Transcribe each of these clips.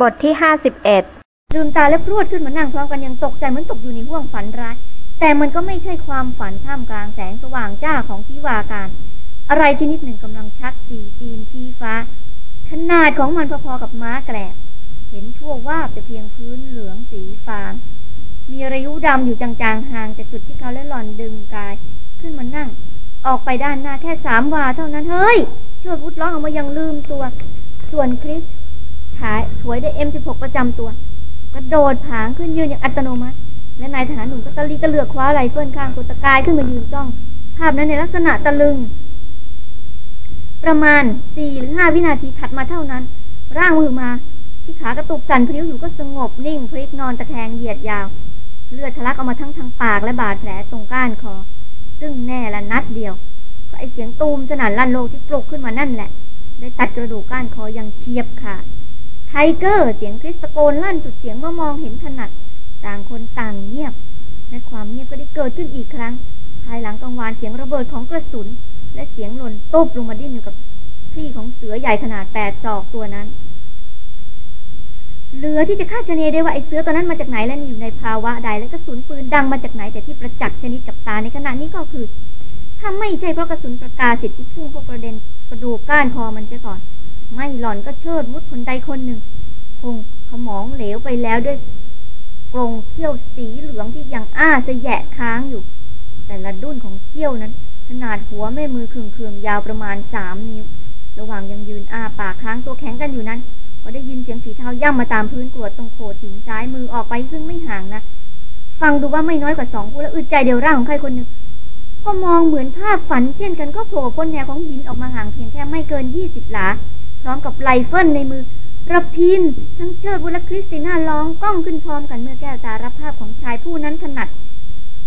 บทที่ห้าสิบเอ็ดลืมตาและพรวดขึ้นมานั่งพร้อมกันยังตกใจเหมือนตกอยู่ในห้วงฝันร้าย แต่มันก็ไม่ใช่ความฝันท่ามกลางแสงสว่างจ้าของทิวาการ อะไรชนิดหนึ่งกำลังชักสีตีนชี้ฟ้า ขนาดของมันพอๆกับม้าแกรบเห็นชั่วว่าแต่เพียงพื้นเหลืองสีฟางมีระยุดำอยู่จางๆห่างจากจุดที่เขาและหล่อนดึงกาย ขึ้นมานั่ง ออกไปด้านหน้าแค่สามวาเท่านั้นเฮ้ยช่วยวุดร้องออกมายังลืมตัว ส่วนคริส ฉายถวยได้เอ็มสิบหกประจำตัว กระโดดผางขึ้นยืนอย่างอัตโนมัติ และนายทหารหนุ่มก็ตะลีตะเลือกคว้าไหลเฟิลข้างตัวตะกายขึ้นมายืนจ้อง ภาพนั้นในลักษณะตะลึง ประมาณสี่หรือห้าวินาทีถัดมาเท่านั้น ร่างมือมา ที่ขากระตุกสั่นพลิ้วอยู่ก็สงบนิ่งพลิกนอนตะแคงเหยียดยาว เลือดทะลักออกมาทั้งทางปากและบาดแผลตรงก้านคอ ซึ่งแน่ละนัดเดียวก็ไอเสียงตูมสนั่นลั่นโลกที่ปลุกขึ้นมานั่นแหละ ได้ตัดกระดูกก้านคออย่างเฉียบขาด ไทเกอร์ เสียงคริสตโกนลั่นจุดเสียงเมื่อมองเห็นถนัด ต่างคนต่างเงียบ และความเงียบก็ได้เกิดขึ้นอีกครั้ง ภายหลังกังวานเสียงระเบิดของกระสุน และเสียงหล่นตุบลงมาดิ้นอยู่กับที่ของเสือใหญ่ขนาดแปดศอกตัวนั้น เหลือที่จะคาดคะเนได้ว่าไอ้เสือตัวนั้นมาจากไหนและอยู่ในภาวะใดและกระสุนปืนดังมาจากไหนแต่ที่ประจักษ์ชนิดกับตาในขณะนี้ก็คือถ้าไม่ใช่เพราะกระสุนประกาศสิทธิ์ที่พุ่งเข้ากระเด็นกระดูกก้านคอมันเสียก่อน ไม่หล่อนก็เชิดวุฒคนใดคนหนึ่ง คงขมองเหลวไปแล้วด้วยกรงเขี้ยวสีเหลืองที่ยังอ้าสะแยะค้างอยู่ แต่ละดุ้นของเขี้ยวนั้น ขนาดหัวแม่มือเคืองๆยาวประมาณสามนิ้ว ระหว่างยังยืนอ้าปากค้างตัวแข็งกันอยู่นั้นก็ได้ยินเสียงฝีเท้าย่ำมาตามพื้นกรวดตรงโขดหินซ้ายมือออกไปซึ่งไม่ห่างนะฟังดูว่าไม่น้อยกว่าสองคู่แล้วอึดใจเดียวร่างของใครคนหนึ่งก็มองเหมือนภาพฝันเช่นกันก็โผล่พ้นแนวของหินออกมาห่างเพียงแค่ไม่เกินยี่สิบหลา พร้อมกับไรเฟิลในมือรพินทร์ ทั้งเชิดวุธคริสติน่าร้องก้องขึ้นพร้อมกันเมื่อแก้วตารับภาพของชายผู้นั้นถนัด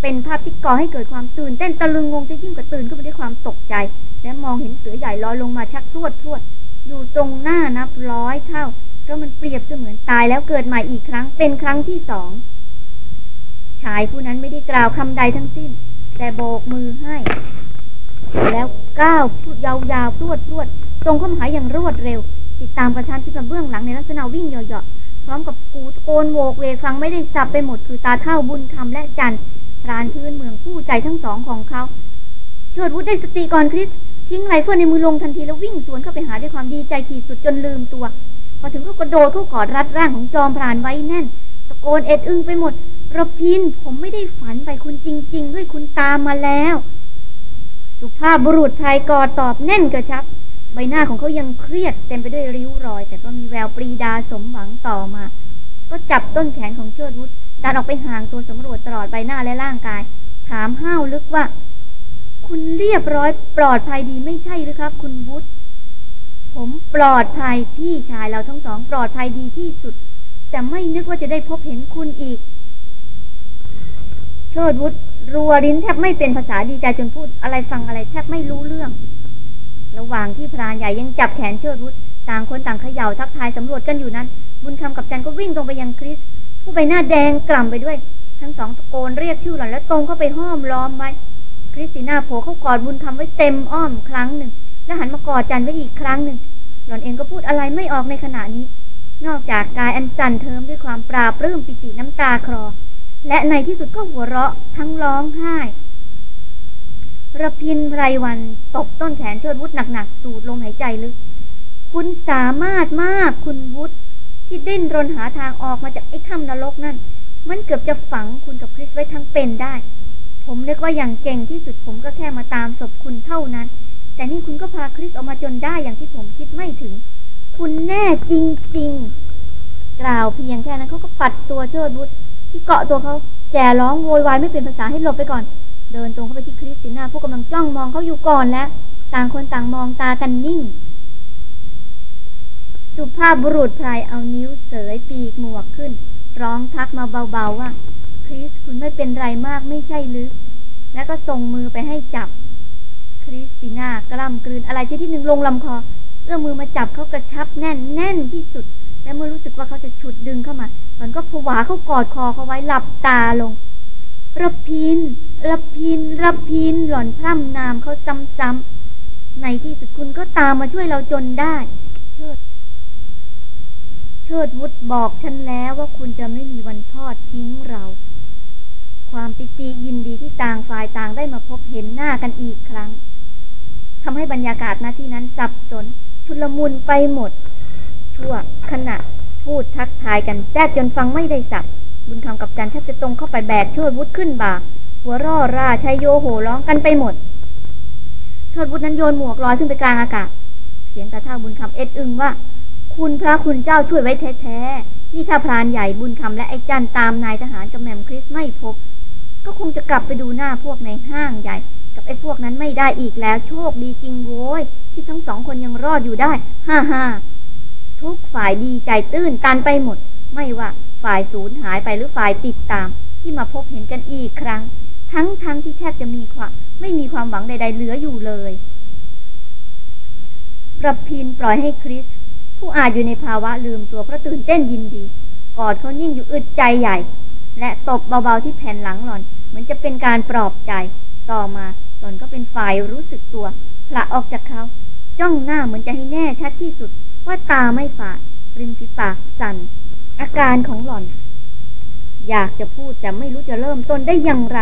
เป็นภาพที่ก่อให้เกิดความตื่นเต้นตะลึงงงจะยิ่งกว่าตื่นขึ้นมาด้วยความตกใจ และมองเห็นเสือใหญ่ลอยลงมาชักพรวดพรวด อยู่ตรงหน้านับร้อยเท่าเพราะมันเปรียบเสมือนตายแล้วเกิดใหม่อีกครั้งเป็นครั้งที่สองชายผู้นั้นไม่ได้กล่าวคำใดทั้งสิ้น แต่โบกมือให้ แล้วก้าวยาวๆรวดรวดตรงเข้ามาหาอย่างรวดเร็ว ติดตามกระชันที่มาเบื้องหลังในลักษณะวิ่งเหยาะๆพร้อมกับกูโกนโวกเวฟังไม่ได้สับไปหมดคือตาเท่าบุญคำและจันพรานพื้นเมืองผู้ใจทั้งสองของเขาเชิดวุฒได้สติก่อนคริสทิ้งไรเฟิลในมือลงทันทีแล้ววิ่งสวนเข้าไปหาด้วยความดีใจขีดสุดจนลืมตัว พอถึงก็กระโดดเข้ากอดรัดร่างของจอมพรานไว้แน่น ตะโกนเอ็ดอึงไปหมดรพินทร์ผมไม่ได้ฝันไปคุณจริง ๆ ด้วยคุณตามมาแล้ว สุภาพบุรุษไทยกอดตอบแน่นกระชับ ใบหน้าของเขายังเครียดเต็มไปด้วยริ้วรอย แต่ก็มีแววปรีดาสมหวังต่อมา ก็จับต้นแขนของเชิดวุธดันออกไปห่างตัวสำรวจตลอดใบหน้าและร่างกาย ถามห้าวลึกว่า คุณเรียบร้อยปลอดภัยดีไม่ใช่หรือครับ คุณวุฒผมปลอดภัยพี่ชายเราทั้งสองปลอดภัยดีที่สุด แต่ไม่นึกว่าจะได้พบเห็นคุณอีก เชิดวุฒรัวรินแทบไม่เป็นภาษาดีใจจนพูดอะไรฟังอะไรแทบไม่รู้เรื่อง ระหว่างที่พรานใหญ่ยังจับแขนเชิดวุฒต่างคนต่างเขย่าทักทายสำรวจกันอยู่นั้น บุญคำกับจันก็วิ่งตรงไปยังคริส ผู้ใบหน้าแดงกล่ำไปด้วย ทั้งสองตะโกนเรียกชื่อหล่อนแล้วตรงเข้าไปห้อมล้อมไว้ คริสติน่าโผล่เข้ากอดบุญคำไว้เต็มอ้อมครั้งหนึ่ง แล้วหันมากอดจันไว้อีกครั้งหนึ่ง หล่อนเองก็พูดอะไรไม่ออกในขณะนี้ นอกจากกายอันสั่นเทิมด้วยความปราบรื้มปิติน้ำตาคลอ และในที่สุดก็หัวเราะทั้งร้องไห้ระพินไพรวันตบต้นแขนเชิดวุฒหนักๆ สูดลมหายใจลึก คุณสามารถมากคุณวุฒที่ดิ้นรนหาทางออกมาจากไอ้ถ้ำนรกนั่น มันเกือบจะฝังคุณกับคริสไว้ทั้งเป็นได้ ผมนึกว่าอย่างเก่งที่สุดผมก็แค่มาตามศพคุณเท่านั้น แต่นี่คุณก็พาคริสออกมาจนได้อย่างที่ผมคิดไม่ถึง คุณแน่จริงๆ กล่าวเพียงแค่นั้นเขาก็ปัดตัวเชิดวุฒ ที่เกาะตัวเขาแจร้องโวยวายไม่เป็นภาษาให้หลบไปก่อน เดินตรงเข้าไปที่คริสติน่าผู้กำลังจ้องมองเขาอยู่ก่อนแล้วต่างคนต่างมองตากันนิ่ง สุภาพบุรุษพลายเอานิ้วเสยปีกหมวกขึ้น ร้องทักมาเบาๆว่าคริสคุณไม่เป็นไรมากไม่ใช่หรือ แล้วก็ส่งมือไปให้จับ คริสติน่ากล้ำกลืนอะไรชนิดหนึ่งลงลำคอ เอื้อมือมาจับเขากระชับแน่นแน่นที่สุด และเมื่อรู้สึกว่าเขาจะฉุดดึงเข้ามาตอนก็ผวาเขากอดคอเขาไว้หลับตาลงระพินระพินระพินหล่อนพร่ำนามเขาซ้ำๆในที่สุดคุณก็ตามมาช่วยเราจนได้ เชิด เชิดวุฒบอกฉันแล้วว่าคุณจะไม่มีวันทอดทิ้งเรา ความปิติยินดีที่ต่างฝ่ายต่างได้มาพบเห็นหน้ากันอีกครั้งทำให้บรรยากาศณที่นั้นสับสน ชุลมุนไปหมด ชั่วขณะพูดทักทายกันแจ๊ดจนฟังไม่ได้สับ บุญคำกับจันแทบจะตรงเข้าไปแบกเชิดวุฒขึ้นบ่า หัวร่อราชายโยโหร้องกันไปหมด เชิดวุฒนั้นโยนหมวกลอยขึ้นไปกลางอากาศ เสียงตาเท่าบุญคำเอ็ดอึงว่า คุณพระคุณเจ้าช่วยไว้แท้ๆ นี่ถ้าพรานใหญ่บุญคำและไอ้จันตามนายทหารกับแมมคริสไม่พบ ก็คงจะกลับไปดูหน้าพวกในห้างใหญ่ กับไอ้พวกนั้นไม่ได้อีกแล้วโชคดีจริงโว้ย ที่ทั้งสองคนยังรอดอยู่ได้ ฮ่าฮ่าทุกฝ่ายดีใจตื้นตันไปหมด ไม่ว่าฝ่ายสูญหายไปหรือฝ่ายติดตาม ที่มาพบเห็นกันอีกครั้ง ทั้งทั้งที่แทบจะมีความไม่มีความหวังใด ๆ เหลืออยู่เลยรับพินปล่อยให้คริส ผู้อาจอยู่ในภาวะลืมตัวเพราะตื่นเต้นยินดี กอดเขานิ่งอยู่อึดใจใหญ่ และตบเบาๆที่แผ่นหลังหล่อน เหมือนจะเป็นการปลอบใจ ต่อมา หล่อนก็เป็นฝ่ายรู้สึกตัวผละออกจากเขา จ้องหน้าเหมือนจะให้แน่ชัดที่สุด ว่าตาไม่ฝาดริมฝีปากสั่น อาการของหล่อน อยากจะพูดแต่ไม่รู้จะเริ่มต้นได้อย่างไร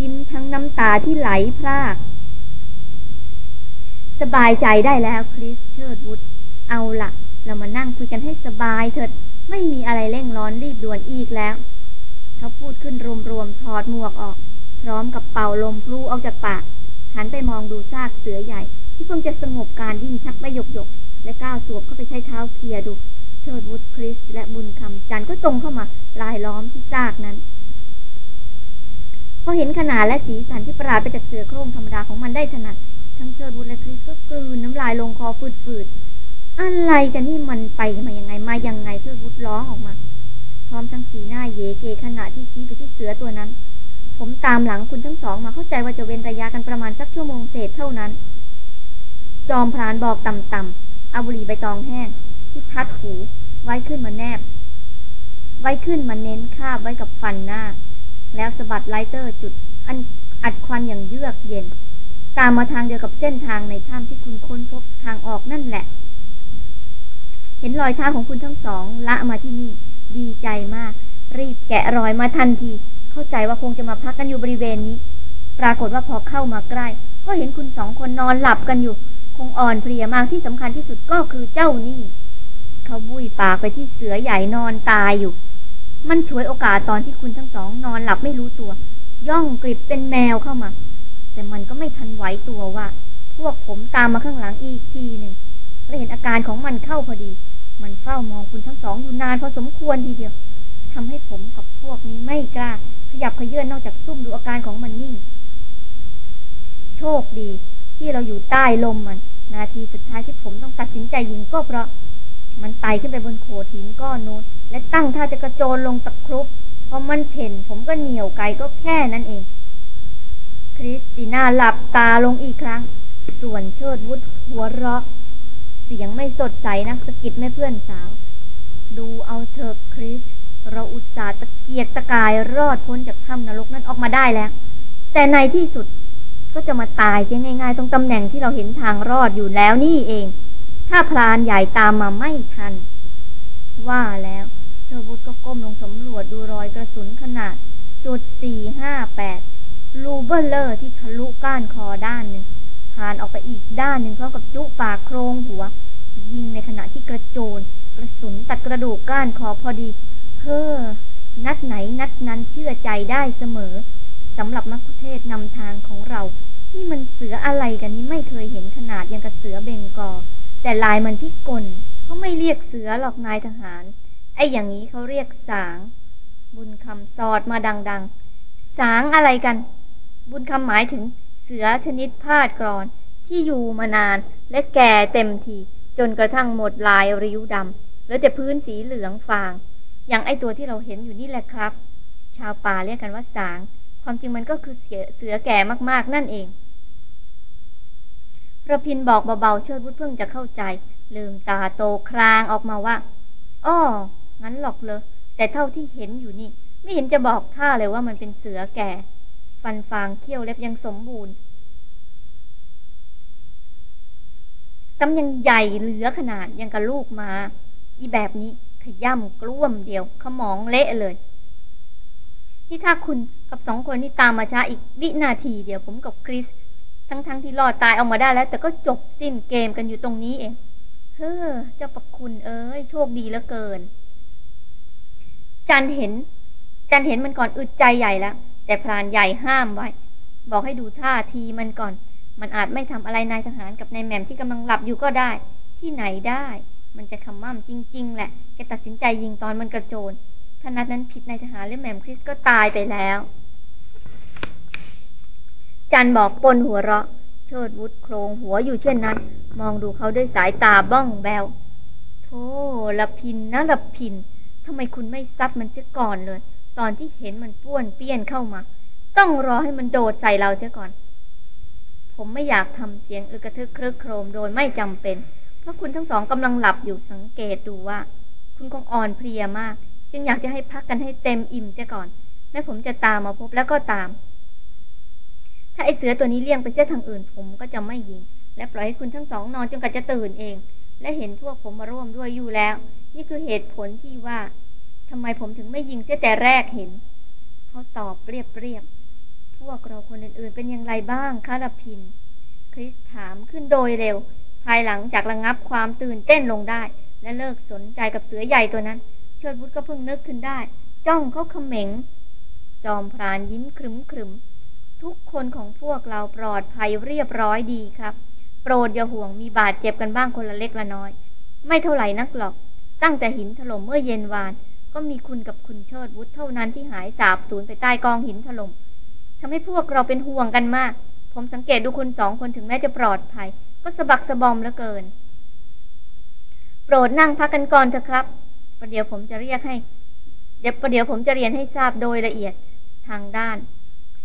ยิ้มทั้งน้ำตาที่ไหลพราก สบายใจได้แล้วคริสเชิดวุฒเอาละเรามานั่งคุยกันให้สบายเถิดไม่มีอะไรเร่งร้อนรีบด่วนอีกแล้ว เขาพูดขึ้นรวมๆถอดหมวกออก พร้อมกับเป่าลมพลูออกจากปาก หันไปมองดูซากเสือใหญ่ ที่เพิ่งจะสงบการดิ้นชักไปหยกๆและก้าวสวบเข้าไปใช้เท้าเคลียดู เชิดวุฒคริส และบุญคำจันก็ตรงเข้ามาลายล้อมที่ซากนั้น พอเห็นขนาดและสีสันที่ประหลาดไปจากเสือโคร่งธรรมดาของมันได้ถนัดทั้งเชิดวุฒและคริสก็กลืนน้ำลายลงคอฝืดๆอะไรกันนี่มันไปมายังไงมายังไงเชิดวุฒร้องออกมา พร้อมทั้งสีหน้าเยเกขณะที่ชี้ไปที่เสือตัวนั้น ผมตามหลังคุณทั้งสองมาเข้าใจว่าจะเว้นระยะกันประมาณสักชั่วโมงเศษเท่านั้น จอมพรานบอกต่ำๆอาบุรีใบตองแห้งที่ทัดหูไว้ขึ้นมาแนบ ไว้ขึ้นมาเน้นคาบไว้กับฟันหน้า แล้วสะบัดไลเตอร์จุดอันอัดควันอย่างเยือกเย็น ตามมาทางเดียวกับเส้นทางในถ้ำที่คุณค้นพบทางออกนั่นแหละ เห็นรอยเท้าของคุณทั้งสองละมาที่นี่ ดีใจมาก รีบแกะรอยมาทันที เข้าใจว่าคงจะมาพักกันอยู่บริเวณนี้ ปรากฏว่าพอเข้ามาใกล้ ก็เห็นคุณสองคนนอนหลับกันอยู่ คงอ่อนเพลียมากที่สำคัญที่สุดก็คือเจ้านี่ เขาบุยปากไปที่เสือใหญ่นอนตายอยู่ มันช่วยโอกาสตอนที่คุณทั้งสองนอนหลับไม่รู้ตัว ย่องกริบเป็นแมวเข้ามา แต่มันก็ไม่ทันไหวตัวว่า พวกผมตามมาข้างหลังอีกทีหนึ่งและเห็นอาการของมันเข้าพอดี มันเฝ้ามองคุณทั้งสองอยู่นานพอสมควรทีเดียวทำให้ผมกับพวกนี้ไม่กล้า ขยับขยื่นนอกจากซุ่มดูอาการของมันนิ่ง โชคดี ที่เราอยู่ใต้ลมมัน นาทีสุดท้ายที่ผมต้องตัดสินใจยิงก็เพราะ มันไต่ขึ้นไปบนโขดหินก้อนโน้นและตั้งท่าจะกระโจนลงตะครุบพอมันเห็นผมก็เหนียวไกลก็แค่นั้นเอง คริสติน่าหลับตาลงอีกครั้ง ส่วนเชิดวุฒหัวเราะ เสียงไม่สดใสนักสกิดแม่เพื่อนสาว ดูเอาเถอะคริส เราอุตส่าห์ตะเกียกตะกายรอดพ้นจากถ้ำนรกนั้นออกมาได้แล้ว แต่ในที่สุดก็จะมาตายเพียงง่าย ๆ ตรงตำแหน่งที่เราเห็นทางรอดอยู่แล้วนี่เอง ถ้าพลานใหญ่ตามมาไม่ทัน ว่าแล้วเชอร์วุฒก็ก้มลงสำรวจดูรอยกระสุนขนาดจุดสี่ห้าแปดลูเบอร์เลอร์ที่ทะลุก้านคอด้านหนึ่งผ่านออกไปอีกด้านหนึ่งพร้อมกับจุปากโครงหัว ยิงในขณะที่กระโจนกระสุนตัดกระดูกก้านคอพอดี เฮ้อ นัดไหนนัดนั้นเชื่อใจได้เสมอสำหรับมัคคุเทศนำทางของเราที่มันเสืออะไรกันนี้ไม่เคยเห็นขนาดยังกับเสือเบงกอ แต่ลายมันที่กลเขาไม่เรียกเสือหรอกนายทหาร ไอ้อย่างนี้เขาเรียกสาง บุญคำสอดมาดังๆ สางอะไรกัน บุญคำหมายถึงเสือชนิดพาดกรอน ที่อยู่มานานและแก่เต็มทีจนกระทั่งหมดลายริ้วดำเหลือแต่พื้นสีเหลืองฟาง อย่างไอตัวที่เราเห็นอยู่นี่แหละครับ ชาวป่าเรียกกันว่าสาง ความจริงมันก็คือเสือเสือแก่มากๆนั่นเองระพินบอกเบาๆเชิดวุฒเพิ่งจะเข้าใจ ลืมตาโตครางออกมาว่าอ้องั้นหรอกเลยแต่เท่าที่เห็นอยู่นี่ ไม่เห็นจะบอกท่าเลยว่ามันเป็นเสือแก่ ฟันฟางเขี้ยวเล็บยังสมบูรณ์ตำยังใหญ่เหลือขนาดยังกับลูกมา อีแบบนี้ ย่ำกล้วมเดียวขมองเละเลยที่ถ้าคุณกับสองคนนี่ตามมาช้าอีกวินาทีเดียวผมกับคริส ทั้งๆทที่รอดตายออกมาได้แล้ว แต่ก็จบสิ้นเกมกันอยู่ตรงนี้เอง เฮ้อเจ้าประคุณเอ้ยโชคดีเหลือเกิน จันเห็น จันเห็นมันก่อนอึดใจใหญ่แล้วแต่พรานใหญ่ห้ามไว้ บอกให้ดูท่าทีมันก่อน มันอาจไม่ทำอะไรนายทหารกับนายแหม่มที่กำลังหลับอยู่ก็ได้ ที่ไหนได้ มันจะคำม่ำจริง ๆ แหละ แกตัดสินใจยิงตอนมันกระโจน ถ้านัดนั้นผิดนายทหารหรือแหม่มคริสก็ตายไปแล้ว จันบอกปนหัวเราะ เชิดวุฒโครงหัวอยู่เช่นนั้น มองดูเขาด้วยสายตาบ้องแบวโธ่ละพินนะละพินทำไมคุณไม่ซัดมันเสียก่อนเลย ตอนที่เห็นมันป้วนเปี้ยนเข้ามา ต้องรอให้มันโดดใส่เราเสียก่อนผมไม่อยากทำเสียงอึกระทึกเครืองโครมโดยไม่จำเป็น ราะคุณทั้งสองกำลังหลับอยู่สังเกตดูว่า คุณคงอ่อนเพลียมาก จึงอยากจะให้พักกันให้เต็มอิ่มเสียก่อนแม้ผมจะตามมาพบแล้วก็ตาม ถ้าไอเสือตัวนี้เลี่ยงไปเสียทางอื่นผมก็จะไม่ยิง และปล่อยให้คุณทั้งสองนอนจนกว่าจะตื่นเอง และเห็นพวกผมมาร่วมด้วยอยู่แล้ว นี่คือเหตุผลที่ว่าทำไมผมถึงไม่ยิงเสียแต่แรกเห็นเขาตอบเรียบเรียบพวกเราคนอื่นๆ เป็นอย่างไรบ้างคารพิน คริสถามขึ้นโดยเร็วายหลังจากระงงับความตื่นเต้นลงได้ และเลิกสนใจกับเสือใหญ่ตัวนั้น เชิดวุฒก็เพิ่งนึกขึ้นได้ จ้องเขาเขม็ง จอมพรานยิ้มครึมครึมทุกคนของพวกเราปลอดภัยเรียบร้อยดีครับ โปรดอย่าห่วงมีบาดเจ็บกันบ้างคนละเล็กละน้อย ไม่เท่าไหร่นักหรอก ตั้งแต่หินถล่มเมื่อเย็นวาน ก็มีคุณกับคุณเชิดวุฒเท่านั้นที่หายสาบสูญไปใต้กองหินถล่มทำให้พวกเราเป็นห่วงกันมาก ผมสังเกตดูคุณสองคนถึงแม้จะปลอดภัย ก็สะบักสะบอมเหลือเกิน โปรดนั่งพักกันก่อนเถอะครับ ประเดี๋ยวผมจะเรียกให้ เดี๋ยวประเดี๋ยวผมจะเรียนให้ทราบโดยละเอียดทางด้าน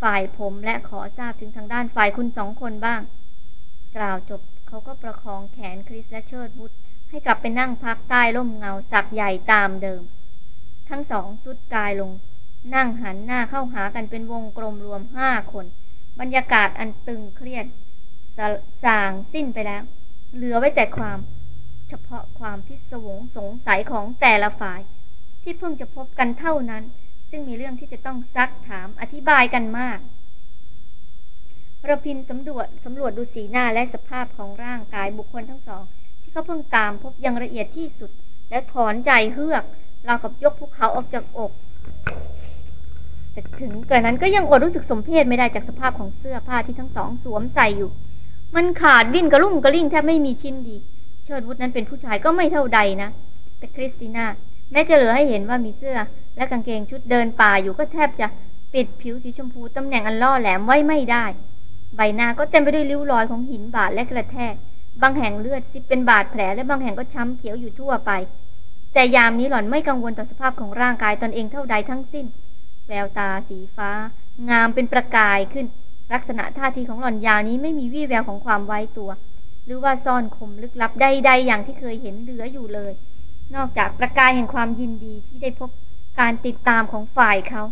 ฝ่ายผมและขอทราบถึงทางด้านฝ่ายคุณสองคนบ้าง กล่าวจบเขาก็ประคองแขนคริสและเชิดวุฒให้กลับไปนั่งพักใต้ร่มเงาสักใหญ่ตามเดิม ทั้งสองสุดกายลง นั่งหันหน้าเข้าหากันเป็นวงกลมรวมห้าคน บรรยากาศอันตึงเครียด สสางสิ้นไปแล้ว เหลือไว้แต่ความ เฉพาะความพิศวงสงสัยของแต่ละฝ่าย ที่เพิ่งจะพบกันเท่านั้น ซึ่งมีเรื่องที่จะต้องซักถามอธิบายกันมากระพินสำรวจสำรวจดูสีหน้าและสภาพของร่างกายบุคคลทั้งสอง ที่เขาเพิ่งตามพบอย่างละเอียดที่สุด และถอนใจเฮือกเรากับยกภูเขาออกจากอกแต่ถึงกระนั้นก็ยังอดรู้สึกสมเพชไม่ได้จากสภาพของเสื้อผ้าที่ทั้งสองสวมใส่อยู่ มันขาดวิ่นกระลุ่มกระลิ่งแทบไม่มีชิ้นดี เชิดวุฒนั้นเป็นผู้ชายก็ไม่เท่าใดนะ แต่คริสติน่าแม้จะเหลือให้เห็นว่ามีเสื้อ และกางเกงชุดเดินป่าอยู่ก็แทบจะปิดผิวสีชมพูตำแหน่งอันล่อแหลมไว้ไม่ได้ ใบหน้าก็เต็มไปด้วยริ้วรอยของหินบาดและกระแทก บางแห่งเลือดซิบเป็นบาดแผลและบางแห่งก็ช้ำเขียวอยู่ทั่วไป แต่ยามนี้หล่อนไม่กังวลต่อสภาพของร่างกายตนเองเท่าใดทั้งสิ้น แววตาสีฟ้า งามเป็นประกายขึ้น ลักษณะท่าทีของหล่อนยามนี้ไม่มีวี่แววของความไว้ตัว หรือว่าซ่อนคมลึกลับใดๆอย่างที่เคยเห็นเหลืออยู่เลย นอกจากประกายแห่งความยินดีที่ได้พบการติดตามของฝ่ายเขา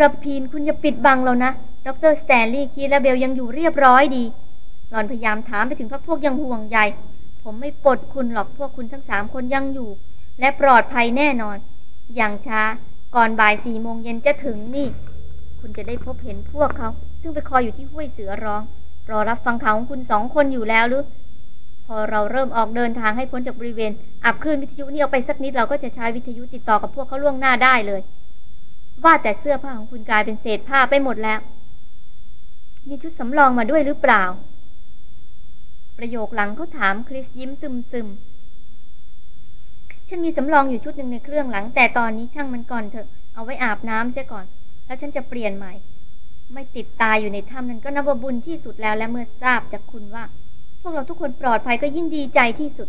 รพินทร์คุณอย่าปิดบังเรานะ ดรสแตนลีย์คีธและเบลยังอยู่เรียบร้อยดี หล่อนพยายามถามไปถึงพวกพ้องอย่างห่วงใย ผมไม่ปดคุณหรอกพวกคุณทั้งสามคนยังอยู่ และปลอดภัยแน่นอน อย่างช้าก่อนบ่ายสี่โมงเย็นจะถึงนี่ คุณจะได้พบเห็นพวกเขา ซึ่งไปคอยอยู่ที่ห้วยเสือร้อง รอรับฟังข่าวของคุณสองคนอยู่แล้วหรือ พอเราเริ่มออกเดินทางให้พ้นจากบริเวณ อับคลื่นวิทยุนี่ออกไปสักนิดเราก็จะใช้วิทยุติดต่อกับพวกเขาล่วงหน้าได้เลย ว่าแต่เสื้อผ้าของคุณกลายเป็นเศษผ้าไปหมดแล้ว มีชุดสำรองมาด้วยหรือเปล่า ประโยคหลังเขาถามคริสยิ้มซึมซึมฉันมีสำรองอยู่ชุดหนึ่งในเครื่องหลัง แต่ตอนนี้ช่างมันก่อนเถอะ เอาไว้อาบน้ำเสียก่อน แล้วฉันจะเปลี่ยนใหม่ ไม่ติดตายอยู่ในถ้ำนั้นก็นับว่าบุญที่สุดแล้วและเมื่อทราบจากคุณว่า พวกเราทุกคนปลอดภัยก็ยิ่งดีใจที่สุด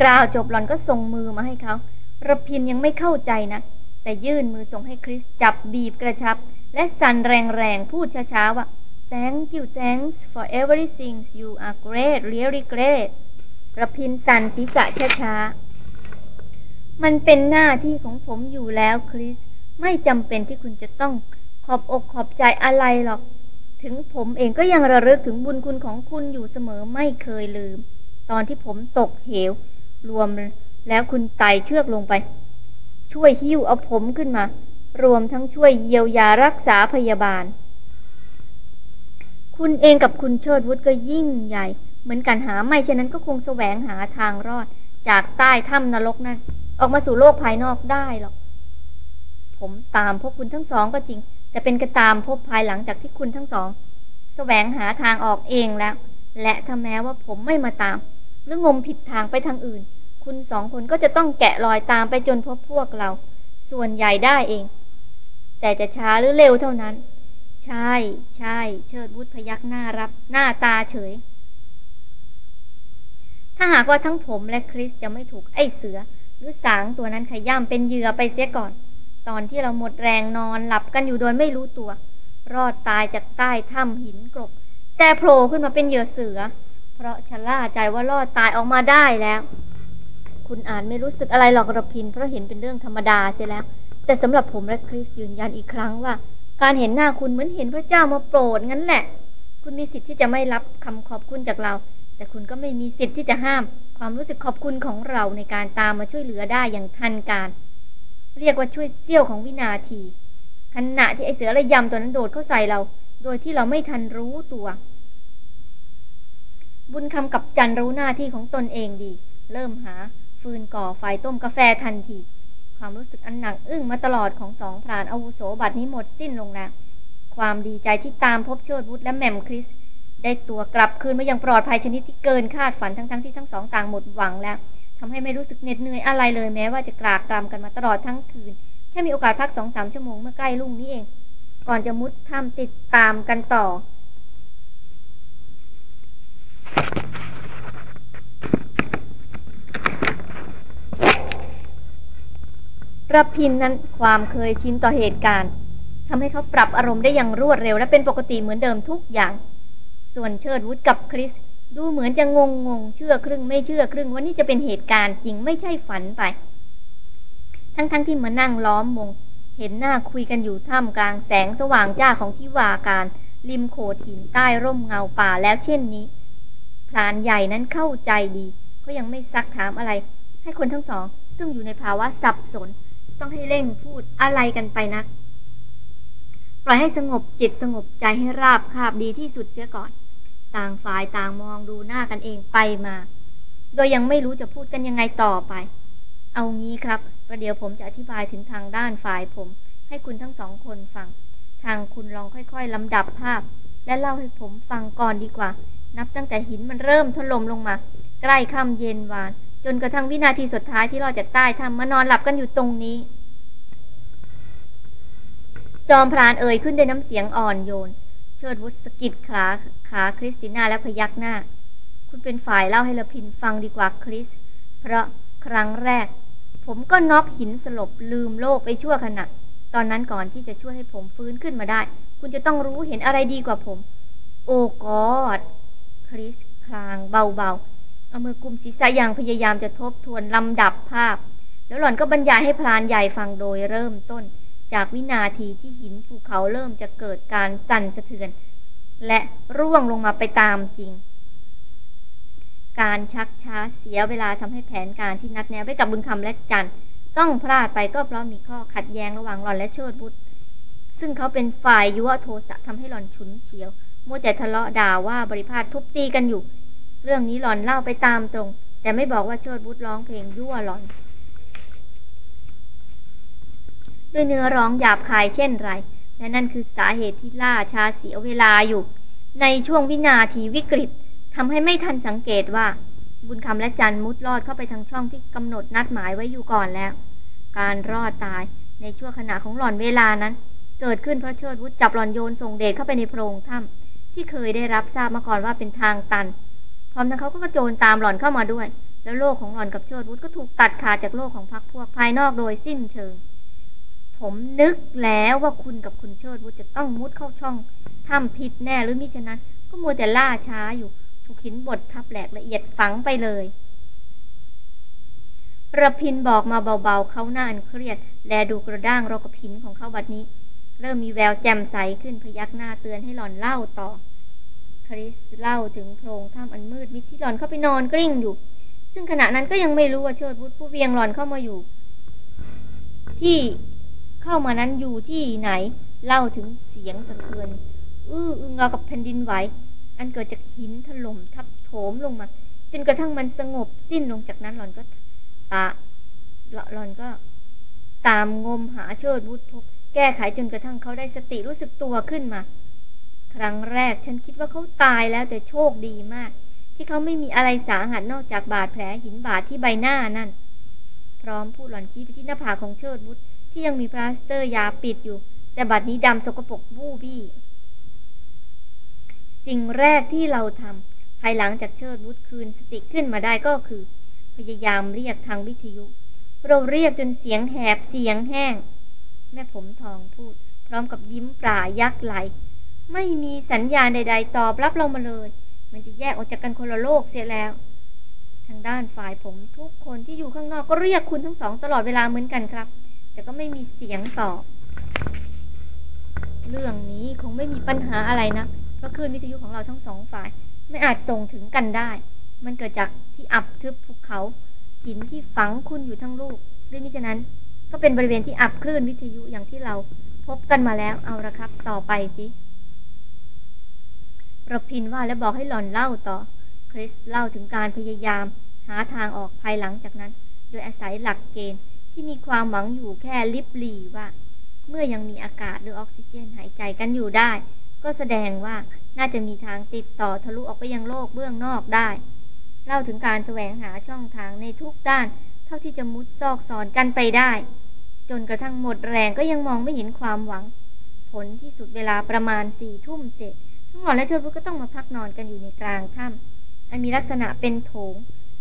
กล่าวจบหล่อนก็ส่งมือมาให้เขาระพินยังไม่เข้าใจนะ แต่ยื่นมือส่งให้คริสจับบีบกระชับ และสั่นแรงๆ พูดช้าๆว่า thank you thanks for everything you are great really great ระพินสั่นศีรษะช้าๆ มันเป็นหน้าที่ของผมอยู่แล้วคริส ไม่จำเป็นที่คุณจะต้องขอบอกขอบใจอะไรหรอก ถึงผมเองก็ยังระลึกถึงบุญคุณของคุณอยู่เสมอไม่เคยลืม ตอนที่ผมตกเหว รวมแล้วคุณไต่เชือกลงไป ช่วยหิ้วเอาผมขึ้นมา รวมทั้งช่วยเยียวยารักษาพยาบาล คุณเองกับคุณเชิดวุฒิก็ยิ่งใหญ่ เหมือนกันหาไม่เช่นนั้นก็คงแสวงหาทางรอด จากใต้ถ้ำนรกนั้น ออกมาสู่โลกภายนอกได้หรอก ผมตามพวกคุณทั้งสองก็จริง แต่เป็นกระตามพบภายหลังจากที่คุณทั้งสองแสวงหาทางออกเองแล้ว และถ้าแม้ว่าผมไม่มาตาม หรืองมผิดทางไปทางอื่น คุณสองคนก็จะต้องแกะรอยตามไปจนพบพวกเรา ส่วนใหญ่ได้เอง แต่จะช้าหรือเร็วเท่านั้น ใช่ ใช่ เชิดวุฒพยักหน้ารับ หน้าตาเฉย ถ้าหากว่าทั้งผมและคริสจะไม่ถูกไอ้เสือ หรือสางตัวนั้นขย่ำเป็นเหยื่อไปเสียก่อน ตอนที่เราหมดแรงนอนหลับกันอยู่โดยไม่รู้ตัว รอดตายจากใต้ถ้ำหินกรบแต่โผล่ขึ้นมาเป็นเหยื่อเสือ เพราะชะล่าใจว่ารอดตายออกมาได้แล้ว คุณอ่านไม่รู้สึกอะไรหรอกระพิน เพราะเห็นเป็นเรื่องธรรมดาเสียแล้ว แต่สำหรับผมและคริสยืนยันอีกครั้งว่า การเห็นหน้าคุณเหมือนเห็นพระเจ้ามาโปรดงั้นแหละ คุณมีสิทธิ์ที่จะไม่รับคำขอบคุณจากเรา แต่คุณก็ไม่มีสิทธิ์ที่จะห้าม ความรู้สึกขอบคุณของเราในการตามมาช่วยเหลือได้อย่างทันการ เรียกว่าช่วยเสี้ยวของวินาที ขณะที่ไอเสือระยำตัวนั้นโดดเข้าใส่เรา โดยที่เราไม่ทันรู้ตัว บุญคำกับจันรู้หน้าที่ของตนเองดี เริ่มหา ฟืนก่อไฟต้มกาแฟทันที ความรู้สึกอันหนักอึ้งมาตลอดของสองพรานอาวุโสบัดนี้หมดสิ้นลงแล้วความดีใจที่ตามพบเชิดวุฒและแม่มคริส ได้ตัวกลับคืนมาอย่างปลอดภัยชนิดที่เกินคาดฝันทั้งๆทที่ทั้งสองต่างหมดหวังแล้วทำให้ไม่รู้สึกเหน็ดเหนื่อยอะไรเลยแม้ว่าจะกรากกรำกันมาตลอดทั้งคืน แค่มีโอกาสพักสองสามชั่วโมงเมื่อใกล้ลุ่งนี้เอง ก่อนจะมุดถ้ำติดตามกันต่อระพินนั้นความเคยชินต่อเหตุการณ์ทำให้เขาปรับอารมณ์ได้อย่างรวดเร็ว และเป็นปกติเหมือนเดิมทุกอย่าง ส่วนเชิดวุฒกับคริส ดูเหมือนจะงงงงเชื่อครึ่งไม่เชื่อครึ่งว่านี่จะเป็นเหตุการณ์จริงไม่ใช่ฝันไป ทั้งๆทที่มานั่งล้อมวง เห็นหน้าคุยกันอยู่ท่ามกลางแสงสว่างจ้าของที่วาการ ริมโขดหินใต้ร่มเงาป่าแล้วเช่นนี้พรานใหญ่นั้นเข้าใจดีก็ยังไม่ซักถามอะไร ให้คนทั้งสอง ซึ่งอยู่ในภาวะสับสน ต้องให้เร่งพูดอะไรกันไปนัก ปล่อยให้สงบจิตสงบใจให้ราบคาบดีที่สุดเสียก่อน ต่างฝ่ายต่างมองดูหน้ากันเองไปมา โดยยังไม่รู้จะพูดกันยังไงต่อไป เอางี้ครับประเดี๋ยวผมจะอธิบายถึงทางด้านฝ่ายผม ให้คุณทั้งสองคนฟัง ทางคุณลองค่อยๆลำดับภาพ และเล่าให้ผมฟังก่อนดีกว่า นับตั้งแต่หินมันเริ่มถล่มลงมา ใกล้ค่ำเย็นวาน จนกระทั่งวินาทีสุดท้ายที่เราจากใต้ทำมานอนหลับกันอยู่ตรงนี้ จอมพรานเอ่ยขึ้นด้วยน้ำเสียงอ่อนโยน เชิดวุฒสกิดขา ขาคริสติน่าและพยักหน้า คุณเป็นฝ่ายเล่าให้ละพินฟังดีกว่าคริส เพราะครั้งแรก ผมก็น็อกหินสลบลืมโลกไปชั่วขณะ ตอนนั้นก่อนที่จะช่วยให้ผมฟื้นขึ้นมาได้ คุณจะต้องรู้เห็นอะไรดีกว่าผม โอ้กอด คริสคลางเบาๆ เอามือกุมศีรษะอย่างพยายามจะทบทวนลำดับภาพ แล้วหล่อนก็บรรยายให้พลานใหญ่ฟังโดยเริ่มต้น จากวินาทีที่หินภูเขาเริ่มจะเกิดการสั่นสะเทือน และร่วงลงมาไปตามจริง การชักช้าเสียเวลาทำให้แผนการที่นัดแนะไว้กับบุญคำและจันต้องพลาดไปก็เพราะมีข้อขัดแย้งระหว่างหล่อนและเชิดบุตรซึ่งเขาเป็นฝ่ายยั่วโทสะทำให้หล่อนฉุนเฉียวมัวแต่ทะเลาะด่าว่าบริพาททุบตีกันอยู่ เรื่องนี้หล่อนเล่าไปตามตรง แต่ไม่บอกว่าเชิดบุตรร้องเพลงยั่วหล่อน ด้วยเนื้อร้องหยาบคายเช่นไร และนั่นคือสาเหตุที่ล่าชาเสียเวลาอยู่ ในช่วงวินาทีวิกฤตทำให้ไม่ทันสังเกตว่า บุญคำและจันมุดลอดเข้าไปทางช่องที่กำหนดนัดหมายไว้อยู่ก่อนแล้ว การรอดตายในช่วงขณะของหล่อนเวลานั้น เกิดขึ้นเพราะเชิดวุฒจับหล่อนโยนส่งเดชเข้าไปในโพรงถ้ำที่เคยได้รับทราบมาก่อนว่าเป็นทางตัน พร้อมทั้งเขาก็กระโจนตามหล่อนเข้ามาด้วย แล้วโลกของหล่อนกับเชิดวุฒก็ถูกตัดขาดจากโลกของพรรคพวกภายนอกโดยสิ้นเชิง ผมนึกแล้วว่าคุณกับคุณเชิดวุฒจะต้องมุดเข้าช่องถ้ำผิดแน่หรือมิฉะนั้น ก็มัวแต่ล่าช้าอยู่ถูกหินบดทับแหลกละเอียดฝังไปเลยระพินบอกมาเบาๆ เขาหน้าอันเครียด แลดูกระด้างรกพินของเขาบัดนี้ เริ่มมีแววแจ่มใสขึ้นพยักหน้าเตือนให้หล่อนเล่าต่อ คริสเล่าถึงโพรงถ้ำอันมืดมิดที่หลอนเข้าไปนอนกลิ้งอยู่ ซึ่งขณะนั้นก็ยังไม่รู้ว่าเชิดวุฒผู้เวียงหลอนเข้ามาอยู่ ที่ เข้ามานั้นอยู่ที่ไหน เล่าถึงเสียงสะเทือน อื้ออึงราวกับแผ่นดินไหว อันเกิดจากหินถล่มทับโถมลงมา จนกระทั่งมันสงบสิ้นลงจากนั้นหลอนก็ตาหลอนก็ ตามงมหาเชิดวุฒพบ แก้ไขจนกระทั่งเขาได้สติรู้สึกตัวขึ้นมา ครั้งแรกฉันคิดว่าเขาตายแล้วแต่โชคดีมาก ที่เขาไม่มีอะไรสาหัสนอกจากบาดแผลหินบาดที่ใบหน้านั่น พร้อมพูดหลอนชี้ไปที่หน้าผากของเชิดวุฒ ที่ยังมีพลาสเตอร์ยาปิดอยู่ แต่บัดนี้ดำสกปรกบู้บี้สิ่งแรกที่เราทำภายหลังจากเชิดวุฒคืนสติขึ้นมาได้ก็คือ พยายามเรียกทางวิทยุ เราเรียกจนเสียงแหบเสียงแห้ง แม่ผมทองพูด พร้อมกับยิ้มปลายักไหล ไม่มีสัญญาณใด ๆ ตอบรับเรามาเลย มันจะแยกออกจากกันคนละโลกเสียแล้ว ทางด้านฝ่ายผมทุกคนที่อยู่ข้างนอกก็เรียกคุณทั้งสองตลอดเวลาเหมือนกันครับ แต่ก็ไม่มีเสียงตอบ เรื่องนี้คงไม่มีปัญหาอะไรนะ เพราะคลื่นวิทยุของเราทั้งสองฝ่าย ไม่อาจส่งถึงกันได้ มันเกิดจากที่อับทึบภูเขาหินที่ฝังคุณอยู่ทั้งลูกหรือมิฉะนั้น ก็เป็นบริเวณที่อับคลื่นวิทยุอย่างที่เราพบกันมาแล้ว เอาละครับ ต่อไปสิระพินว่าและบอกให้หล่อนเล่าต่อ คริสเล่าถึงการพยายาม หาทางออกภายหลังจากนั้น โดยอาศัยหลักเกณฑ์ ที่มีความหวังอยู่แค่ลิบลีว่า เมื่อยังมีอากาศหรือออกซิเจนหายใจกันอยู่ได้ ก็แสดงว่าน่าจะมีทางติดต่อทะลุออกไปยังโลกเบื้องนอกได้ เล่าถึงการแสวงหาช่องทางในทุกด้าน เท่าที่จะมุดซอกซอนกันไปได้ จนกระทั่งหมดแรงก็ยังมองไม่เห็นความหวัง ผลที่สุดเวลาประมาณสี่ทุ่มเสร็จ ทั้งหล่อนและเชิดวุฒก็ต้องมาพักนอนกันอยู่ในกลางถ้ำอันมีลักษณะเป็นโถง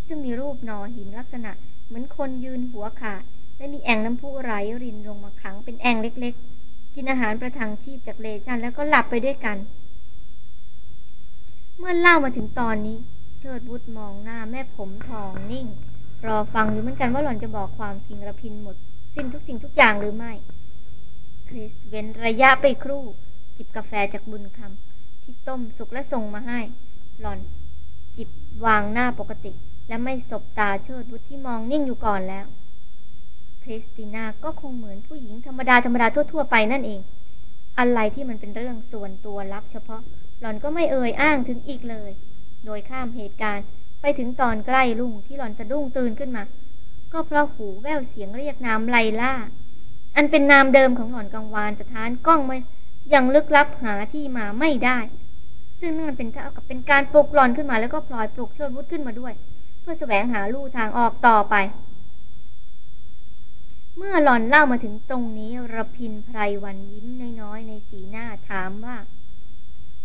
ซึ่งมีรูปนอหินลักษณะเหมือนคนยืนหัวขาด และมีแอ่งน้ำพุไหลรินลงมาขังเป็นแอ่งเล็ก ๆ กินอาหารประทังชีพจากเลชันแล้วก็หลับไปด้วยกัน เมื่อเล่ามาถึงตอนนี้ เชิดวุฒมองหน้าแม่ผมทองนิ่ง รอฟังอยู่เหมือนกันว่าหล่อนจะบอกความจริงระพินหมด สิ้นทุกสิ่งทุกอย่างหรือไม่คริสเว้นระยะไปครู่ จิบกาแฟจากบุญคำที่ต้มสุกและส่งมาให้ หล่อน จิบวางหน้าปกติ และไม่สบตาเชิดวุฒที่มองนิ่งอยู่ก่อนแล้ว ริสติน่าก็คงเหมือนผู้หญิงธรรมดาธรรมดาทั่ว ๆ ไปนั่นเอง อะไรที่มันเป็นเรื่องส่วนตัวลับเฉพาะ หล่อนก็ไม่เอ่ยอ้างถึงอีกเลย โดยข้ามเหตุการณ์ไปถึงตอนใกล้รุ่งที่หล่อนสะดุ้งตื่นขึ้นมา ก็เพราะหูแววเสียงเรียกนามไลล่า อันเป็นนามเดิมของหล่อนกังวานสถานกล้องไมายังลึกลับหาที่มาไม่ได้ ซึ่งนั่นเป็นเท่ากับเป็นการปลุกหล่อนขึ้นมาแล้วก็พลอยปลุกเชิดวุฒขึ้นมาด้วย เพื่อแสวงหาลู่ทางออกต่อไป เมื่อหล่อนเล่ามาถึงตรงนี้ระพินไพรวันยิ้มน้อยๆในสีหน้าถามว่า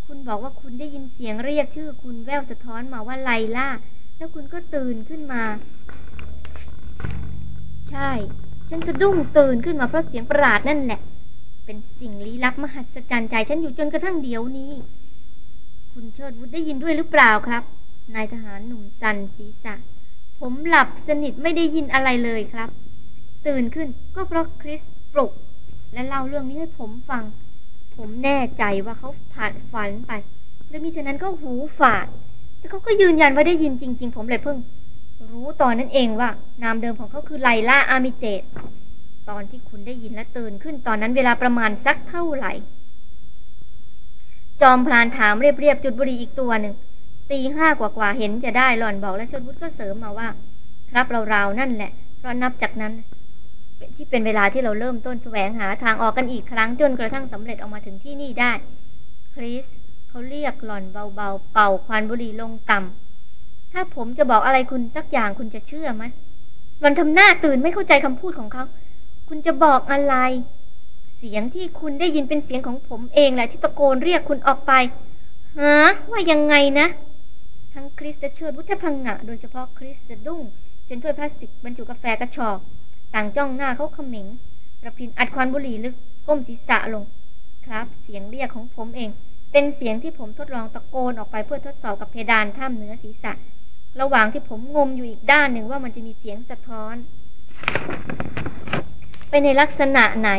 คุณบอกว่าคุณได้ยินเสียงเรียกชื่อ คุณแววสะท้อนมาว่าไลล่า แล้วคุณก็ตื่นขึ้นมา ใช่ ฉันสะดุ้งตื่นขึ้นมาเพราะเสียงประหลาดนั่นแหละ เป็นสิ่งลี้ลับมหัศจรรย์ใจฉันอยู่จนกระทั่งเดี๋ยวนี้ คุณเชิดวุฒได้ยินด้วยหรือเปล่าครับ นายทหารหนุ่มสันศีรษะ ผมหลับสนิทไม่ได้ยินอะไรเลยครับ ตื่นขึ้นก็เพราะคริสปลุก และเล่าเรื่องนี้ให้ผมฟัง ผมแน่ใจว่าเขาผ่านฝันไปและมิฉะนั้นก็หูฝาด แต่เขาก็ยืนยันว่าได้ยินจริง ๆ ผมเลยเพิ่ง รู้ตอนนั้นเองว่า นามเดิมของเขาคือไลล่าอามิเตตตอนที่คุณได้ยินและตื่นขึ้นตอนนั้นเวลาประมาณสักเท่าไหร่ จอมพลานถามเรียบๆจุดบุหรีอีกตัวหนึ่งตีห้ากว่าๆเห็นจะได้หล่อนบอกและเชิดวุฒก็เสริมมาว่า ครับเราๆนั่นแหละเพราะนับจากนั้น ที่เป็นเวลาที่เราเริ่มต้นแสวงหาทางออกกันอีกครั้งจนกระทั่งสำเร็จออกมาถึงที่นี่ได้ คริสเขาเรียกหล่อนเบาๆ เป่าควันบุหรี่ลงต่ำถ้าผมจะบอกอะไรคุณสักอย่างคุณจะเชื่อไหมหล่อนทำหน้าตื่นไม่เข้าใจคำพูดของเขา คุณจะบอกอะไร เสียงที่คุณได้ยินเป็นเสียงของผมเองแหละที่ตะโกนเรียกคุณออกไปฮะว่ายังไงนะ ทั้งคริสและเชิดวุฒพังงะโดยเฉพาะคริสสะดุ้งจนถ้วยพลาสติกบรรจุกาแฟกระชอก ต่างจ้องหน้าเขาเขม็งระพินอัดควันบุหรี่ลึกก้มศีรษะลง ครับ เสียงเรียกของผมเอง เป็นเสียงที่ผมทดลองตะโกนออกไปเพื่อทดสอบกับเพดานถ้ำเหนือศีรษะ ระหว่างที่ผมงมอยู่อีกด้านหนึ่งว่ามันจะมีเสียงสะท้อน ไปในลักษณะไหน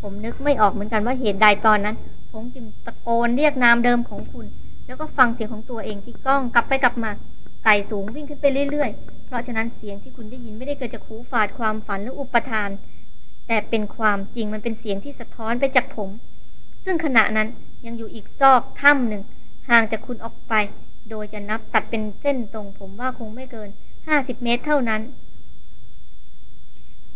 ผมนึกไม่ออกเหมือนกันว่าเหตุใดตอนนั้น ผมจึงตะโกนเรียกนามเดิมของคุณ แล้วก็ฟังเสียงของตัวเองที่กล้องกลับไปกลับมาไต่สูงวิ่งขึ้นไปเรื่อยๆ ราะฉะนั้นเสียงที่คุณได้ยินไม่ได้เกิดจากหูฝาดความฝันหรืออุปทาน แต่เป็นความจริงมันเป็นเสียงที่สะท้อนไปจากผม ซึ่งขณะนั้นยังอยู่อีกซอกถ้ำหนึ่งห่างจากคุณออกไป โดยจะนับตัดเป็นเส้นตรงผมว่าคงไม่เกินห้าสิบเมตรเท่านั้น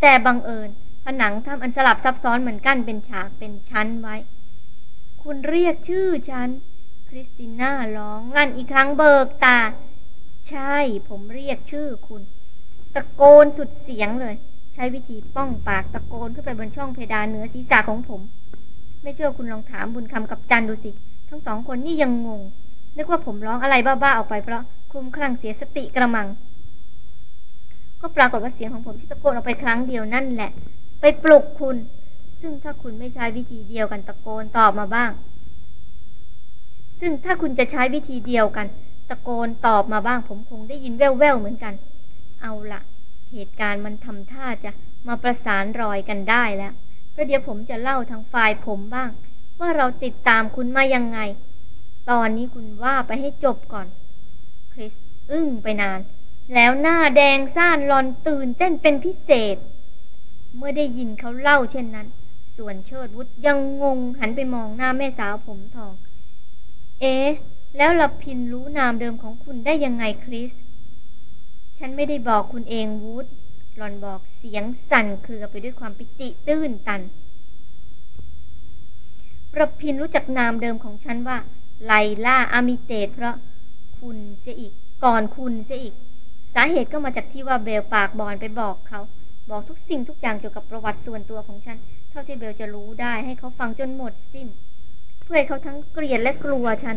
แต่บังเอิญผนังถ้ำอันสลับซับซ้อนเหมือนกันเป็นฉากเป็นชั้นไว้ คุณเรียกชื่อฉัน คริสติน่าร้องลั่นอีกครั้งเบิกตา ใช่ ผมเรียกชื่อคุณ ตะโกนสุดเสียงเลย ใช้วิธีป้องปากตะโกนขึ้นไปบนช่องเพดานเหนือศีรษะของผม ไม่เชื่อคุณลองถามบุญคำกับจันดูสิ ทั้งสองคนนี่ยังงง นึกว่าผมร้องอะไรบ้าๆออกไปเพราะคลุมคลั่งเสียสติกระมัง ก็ปรากฏว่าเสียงของผมที่ตะโกนออกไปครั้งเดียวนั่นแหละ ไปปลุกคุณ ซึ่งถ้าคุณไม่ใช้วิธีเดียวกันตะโกนตอบมาบ้าง ซึ่งถ้าคุณจะใช้วิธีเดียวกัน ตะโกนตอบมาบ้างผมคงได้ยินแว่วๆเหมือนกัน เอาละเหตุการณ์มันทำท่าจะมาประสานรอยกันได้แล้วประเดี๋ยวผมจะเล่าทางฝ่ายผมบ้าง ว่าเราติดตามคุณมายังไง ตอนนี้คุณว่าไปให้จบก่อน คริสอึ้งไปนาน แล้วหน้าแดงซ่านหลอนตื่นเต้นเป็นพิเศษ เมื่อได้ยินเขาเล่าเช่นนั้น ส่วนเชิดวุฒยังงงหันไปมองหน้าแม่สาวผมทอง เอ๊ะ แล้วลพินรู้นามเดิมของคุณได้ยังไงคริส ฉันไม่ได้บอกคุณเองวูดหลอนบอกเสียงสั่นเครือไปด้วยความปิติตื้นตันรพินรู้จักนามเดิมของฉันว่า ไลล่าอามิเตสเพราะคุณเสียอีก ก่อนคุณเสียอีก สาเหตุก็มาจากที่ว่าเบลปากบอลไปบอกเขา บอกทุกสิ่งทุกอย่างเกี่ยวกับประวัติส่วนตัวของฉัน เท่าที่เบลจะรู้ได้ให้เขาฟังจนหมดสิ้น เพื่อให้เขาทั้งเกลียดและกลัวฉัน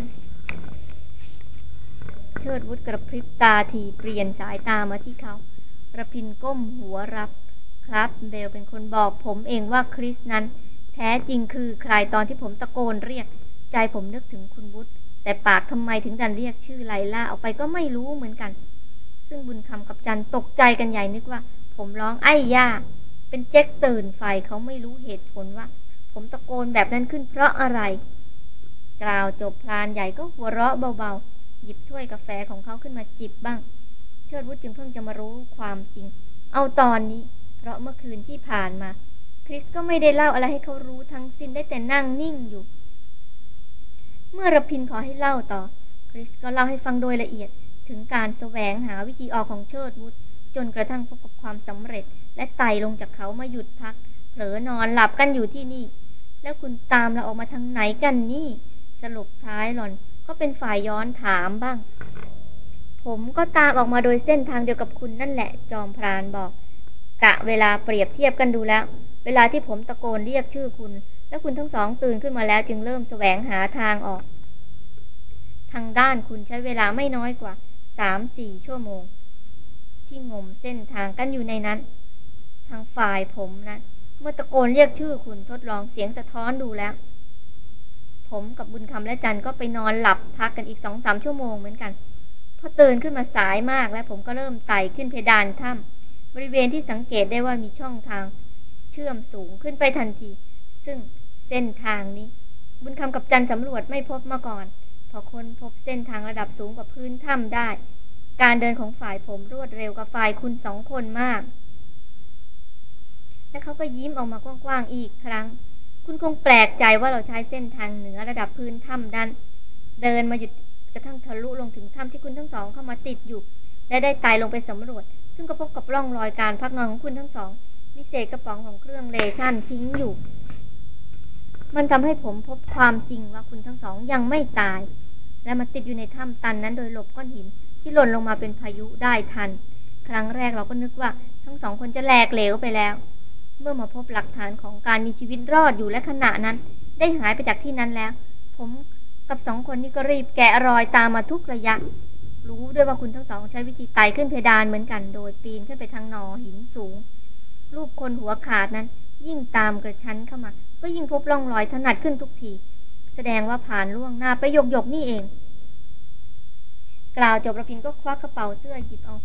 เชิดวุฒกระพริบตาทีเปลี่ยนสายตามาที่เขาระพินก้มหัวรับ ครับ เบลเป็นคนบอกผมเองว่าคริสนั้น แท้จริงคือใครตอนที่ผมตะโกนเรียก ใจผมนึกถึงคุณวุฒแต่ปากทำไมถึงดันเรียกชื่อไลล่าออกไปก็ไม่รู้เหมือนกัน ซึ่งบุญคำกับจันตกใจกันใหญ่นึกว่า ผมร้องไอ้ย่า เป็นแจ็คตื่นไฟเขาไม่รู้เหตุผลว่า ผมตะโกนแบบนั้นขึ้นเพราะอะไร กล่าวจบพลานใหญ่ก็หัวเราะเบาๆ หยิบถ้วยกาแฟของเขาขึ้นมาจิบบ้าง เชิดวุฒจึงเพิ่งจะมารู้ความจริง เอาตอนนี้ เพราะเมื่อคืนที่ผ่านมา คริสก็ไม่ได้เล่าอะไรให้เขารู้ทั้งสิ้นได้แต่นั่งนิ่งอยู่ เมื่อรพินขอให้เล่าต่อ คริสก็เล่าให้ฟังโดยละเอียดถึงการแสวงหาวิธีออกของเชิดวุฒจนกระทั่งพบกับความสำเร็จ และไต่ลงจากเขามาหยุดพัก เผลอนอนหลับกันอยู่ที่นี่ แล้วคุณตามเราออกมาทางไหนกันนี่ สรุปท้ายหล่อน ก็เป็นฝ่ายย้อนถามบ้าง ผมก็ตามออกมาโดยเส้นทางเดียวกับคุณนั่นแหละ จอมพรานบอก กะเวลาเปรียบเทียบกันดูแล้ว เวลาที่ผมตะโกนเรียกชื่อคุณ แล้วคุณทั้งสองตื่นขึ้นมาแล้วจึงเริ่มแสวงหาทางออก ทางด้านคุณใช้เวลาไม่น้อยกว่าสามสี่ชั่วโมง ที่งมเส้นทางกันอยู่ในนั้น ทางฝ่ายผมนะเมื่อตะโกนเรียกชื่อคุณทดลองเสียงสะท้อนดูแล้ว ผมกับบุญคำและจันก็ไปนอนหลับพักกันอีกสองสามชั่วโมงเหมือนกัน พอตื่นขึ้นมาสายมากแล้วผมก็เริ่มไต่ขึ้นเพดานถ้ำบริเวณที่สังเกตได้ว่ามีช่องทางเชื่อมสูงขึ้นไปทันที ซึ่งเส้นทางนี้ บุญคำกับจันสำรวจไม่พบมาก่อน พอคนพบเส้นทางระดับสูงกว่าพื้นถ้ำได้ การเดินของฝ่ายผมรวดเร็วกว่าฝ่ายคุณสองคนมาก และเขาก็ยิ้มออกมากว้างๆอีกครั้ง คุณคงแปลกใจว่าเราใช้เส้นทางเหนือระดับพื้นถ้ำดัน เดินมาหยุดกระทั่งทะลุลงถึงถ้ำที่คุณทั้งสองเข้ามาติดอยู่ และได้ไต่ลงไปสำรวจ ซึ่งก็พบกับร่องรอยการพักนอนของคุณทั้งสอง มีเศษกระป๋องของเครื่องเลชั่นทิ้งอยู่ มันทำให้ผมพบความจริงว่าคุณทั้งสองยังไม่ตาย และมาติดอยู่ในถ้ำตันนั้นโดยหลบก้อนหิน ที่หล่นลงมาเป็นพายุได้ทัน ครั้งแรกเราก็นึกว่าทั้งสองคนจะแหลกเหลวไปแล้ว เมื่อมาพบหลักฐานของการมีชีวิตรอดอยู่และขณะนั้น ได้หายไปจากที่นั้นแล้ว ผมกับสองคนนี้ก็รีบแกะรอยตามมาทุกระยะ รู้ด้วยว่าคุณทั้งสองใช้วิธีไต่ขึ้นเพดานเหมือนกัน โดยปีนขึ้นไปทางหนอหินสูง รูปคนหัวขาดนั้น ยิ่งตามกระชั้นเข้ามา ก็ยิ่งพบร่องรอยถนัดขึ้นทุกที แสดงว่าผ่านล่วงหน้าไปหยกหยกนี่เอง กล่าวจบระพินก็ควักกระเป๋าเสื้อหยิบเอา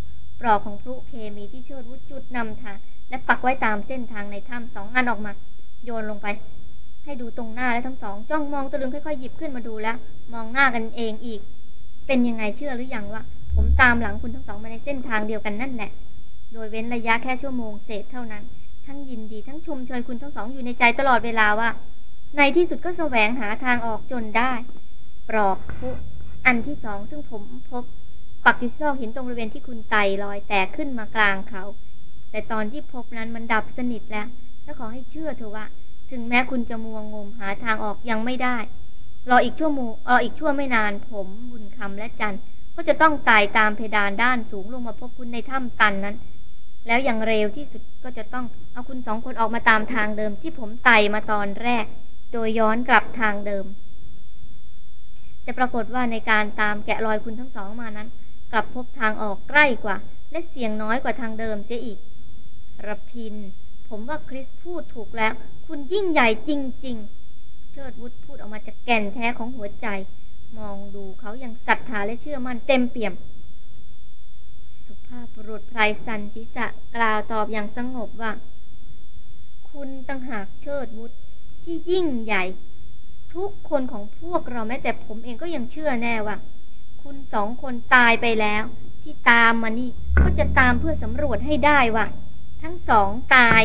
ปลอกของพลุเคมีที่เชิดวุฒจุดนำทาง และปักไว้ตามเส้นทางในถ้ำสองอันออกมา โยนลงไป ให้ดูตรงหน้าและทั้งสอง จ้องมองตะลึงค่อยๆหยิบขึ้นมาดูแล้ว มองหน้ากันเองอีก เป็นยังไงเชื่อหรือยังว่า ผมตามหลังคุณทั้งสองมาในเส้นทางเดียวกันนั่นแหละ โดยเว้นระยะแค่ชั่วโมงเศษเท่านั้น ทั้งยินดีทั้งชมเชยคุณทั้งสองอยู่ในใจตลอดเวลาว่า ในที่สุดก็แสวงหาทางออกจนได้ปลอกพุอันที่สองซึ่งผมพบ ปักอยู่ซอกหินตรงบริเวณที่คุณไตลอยแตกขึ้นมากลางเขา แต่ตอนที่พบนั้นมันดับสนิทแล้ว และขอให้เชื่อเถอะว่า ถึงแม้คุณจะมัวงมหาทางออกยังไม่ได้ รออีกชั่วโมงรออีกชั่วไม่นานผมบุญคำและจันก็จะต้องไต่ตามเพดานด้านสูงลงมาพบคุณในถ้ำตันนั้น แล้วอย่างเร็วที่สุดก็จะต้องเอาคุณสองคนออกมาตามทางเดิมที่ผมไต่มาตอนแรก โดยย้อนกลับทางเดิม แต่ปรากฏว่าในการตามแกะรอยคุณทั้งสองมานั้น กลับพบทางออกใกล้กว่า และเสี่ยงน้อยกว่าทางเดิมเสียอีก รพิน ผมว่าคริสพูดถูกแล้ว คุณยิ่งใหญ่จริง ๆ เชิดวุฒพูดออกมาจากแก่นแท้ของหัวใจ มองดูเขายังศรัทธาและเชื่อมั่นเต็มเปี่ยม สุภาพบุรุษไพรสันศีษะกล่าวตอบอย่างสงบว่า คุณตั้งหากเชิดวุฒที่ยิ่งใหญ่ ทุกคนของพวกเราแม้แต่ผมเองก็ยังเชื่อแน่ว่า คุณสองคนตายไปแล้ว ที่ตามมานี่ก็จะตามเพื่อสำรวจให้ได้ว่า ทั้งสองตาย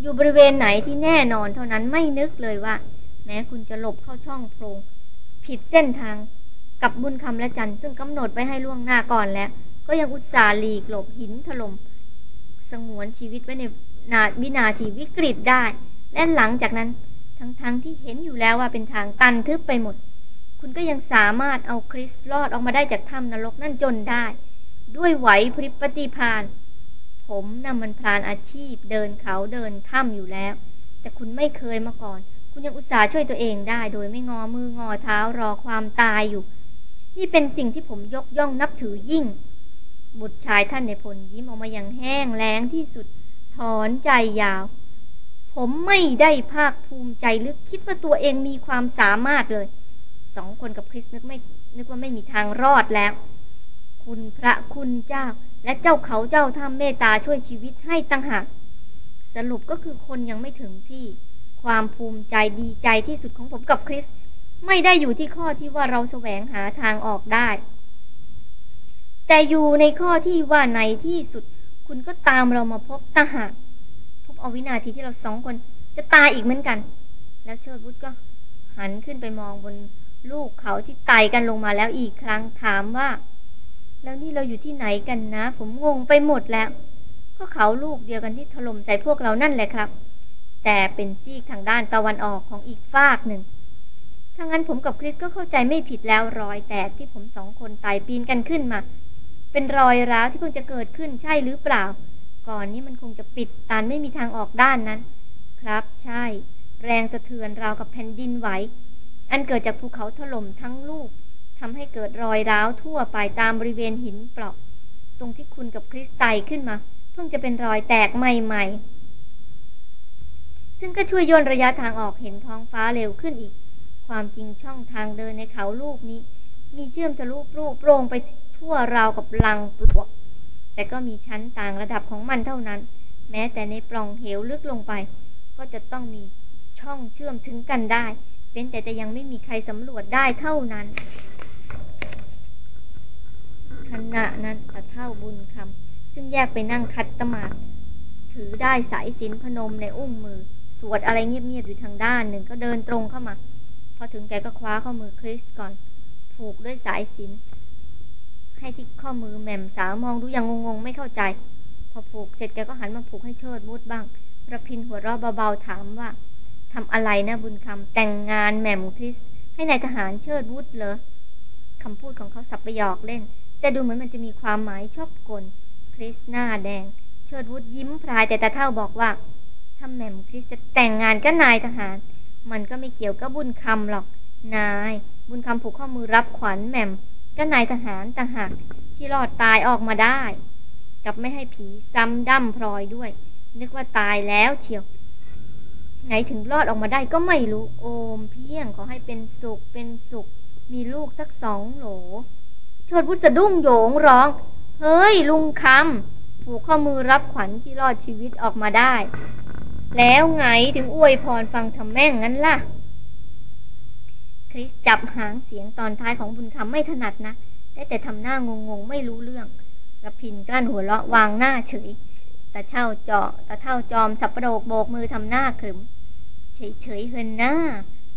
อยู่บริเวณไหนที่แน่นอนเท่านั้นไม่นึกเลยว่า แม้คุณจะหลบเข้าช่องโพรง ผิดเส้นทางกับบุญคำและจันทร์ซึ่งกำหนดไว้ให้ล่วงหน้าก่อนแล้ว ก็ยังอุตส่าห์หลีกหลบหินถลม่มสงวนชีวิตไว้ในนาวินาทีวิกฤตได้ และหลังจากนั้น ทั้งๆทที่เห็นอยู่แล้วว่าเป็นทางตันทึบไปหมด คุณก็ยังสามารถเอาคริสรอดออกมาได้จากถ้ำนรกนั่นจนได้ ด้วยไหวพริบปฏิพานผมน่ะมันพรานอาชีพ เดินเขาเดินถ้ำอยู่แล้ว แต่คุณไม่เคยมาก่อน คุณยังอุตส่าห์ช่วยตัวเองได้ โดยไม่งอมืองอเท้ารอความตายอยู่ นี่เป็นสิ่งที่ผมยกย่องนับถือยิ่ง บุตรชายท่านในพลยิ้มออกมาอย่างแห้งแล้งที่สุด ถอนใจยาว ผมไม่ได้ภาคภูมิใจหรือคิดว่าตัวเองมีความสามารถเลย สองคนกับคริสนึกไม่นึกว่าไม่มีทางรอดแล้ว คุณพระคุณเจ้า และเจ้าเขาเจ้าท่าเมตตาช่วยชีวิตให้ตั้งหากสรุปก็คือคนยังไม่ถึงที่ความภูมิใจดีใจที่สุดของผมกับคริส ไม่ได้อยู่ที่ข้อที่ว่าเราแสวงหาทางออกได้ แต่อยู่ในข้อที่ว่าในที่สุด คุณก็ตามเรามาพบตาหากพบเอาวินาทีที่เราสองคนจะตายอีกเหมือนกัน แล้วเชิดวุฒก็หันขึ้นไปมองบนลูกเขาที่ไต่กันลงมาแล้วอีกครั้งถามว่า แล้วนี่เราอยู่ที่ไหนกันนะ ผมงงไปหมดแล้ว ก็เขาลูกเดียวกันที่ถล่มใส่พวกเรานั่นแหละครับ แต่เป็นซีกทางด้านตะวันออกของอีกฝากหนึ่งถ้างั้นผมกับคริสก็เข้าใจไม่ผิดแล้วรอยแตกที่ผมสองคนไต่ปีนกันขึ้นมา เป็นรอยร้าวที่คงจะเกิดขึ้นใช่หรือเปล่า ก่อนนี้มันคงจะปิดตันไม่มีทางออกด้านนั้น ครับ ใช่ แรงสะเทือนราวกับแผ่นดินไหวอันเกิดจากภูเขาถล่มทั้งลูก ทำให้เกิดรอยร้าวทั่วไปตามบริเวณหินเปราะ ตรงที่คุณกับคริสไตขึ้นมา เพิ่งจะเป็นรอยแตกใหม่ๆ ซึ่งก็ช่วยย่นระยะทางออกเห็นท้องฟ้าเร็วขึ้นอีก ความจริงช่องทางเดินในเขาลูกนี้ มีเชื่อมทะลุปลูกโปร่งไปทั่วราวกับลังปลวก แต่ก็มีชั้นต่างระดับของมันเท่านั้น แม้แต่ในปล่องเหวลึกลงไป ก็จะต้องมีช่องเชื่อมถึงกันได้เป็นแต่จะยังไม่มีใครสำรวจได้เท่านั้น ขณะนั้นตะเท่าบุญคำซึ่งแยกไปนั่งคัดตมาดถือได้สายสินพนมในอุ้งมือ สวดอะไรเงียบๆอยู่ทางด้านหนึ่งก็เดินตรงเข้ามา พอถึงแกก็คว้าข้อมือคริสก่อน ผูกด้วยสายสินให้ที่ข้อมือแหม่มสาวมองดูอย่างงงๆไม่เข้าใจ พอผูกเสร็จแกก็หันมาผูกให้เชิดมุดบ้างระพินหัวเราะเบาๆถามว่าทำอะไรนะบุญคำแต่งงานแหม่มคริสให้ในายทหารเชิดวุฒเหรอคำพูดของเขาสับประยอกเล่น แต่ดูเหมือนมันจะมีความหมายชอบกล คริสหน้าแดง เชิดวุฒยิ้มพรายแต่ตาเท่าบอกว่าถ้าแหม่มคริสจะแต่งงานกับนายทหาร มันก็ไม่เกี่ยวกับบุญคำหรอก นาย บุญคำผูกข้อมือรับขวัญแหม่มก็นายทหารต่างหากที่รอดตายออกมาได้ กับไม่ให้ผีซ้ำดั้มพลอยด้วย นึกว่าตายแล้วเชียวไงถึงรอดออกมาได้ก็ไม่รู้โอมเพียงขอให้เป็นสุขเป็นสุข มีลูกสักสองโหล ชดพุทธสะดุ้งโยงร้อง เฮ้ย ลุงคำผูกข้อมือรับขวัญที่รอดชีวิตออกมาได้ แล้วไงถึงอวยพรฟังทำแม่งงั้นล่ะ คริสจับหางเสียงตอนท้ายของบุญคำไม่ถนัดนะ ได้แต่ทำหน้างงๆไม่รู้เรื่องระพินกลั้นหัวเราะวางหน้าเฉยตาเช่าเจาะตาเท่าจอมสับประโดกโบกมือทำหน้าขรึม เฉยๆเฮินหน้า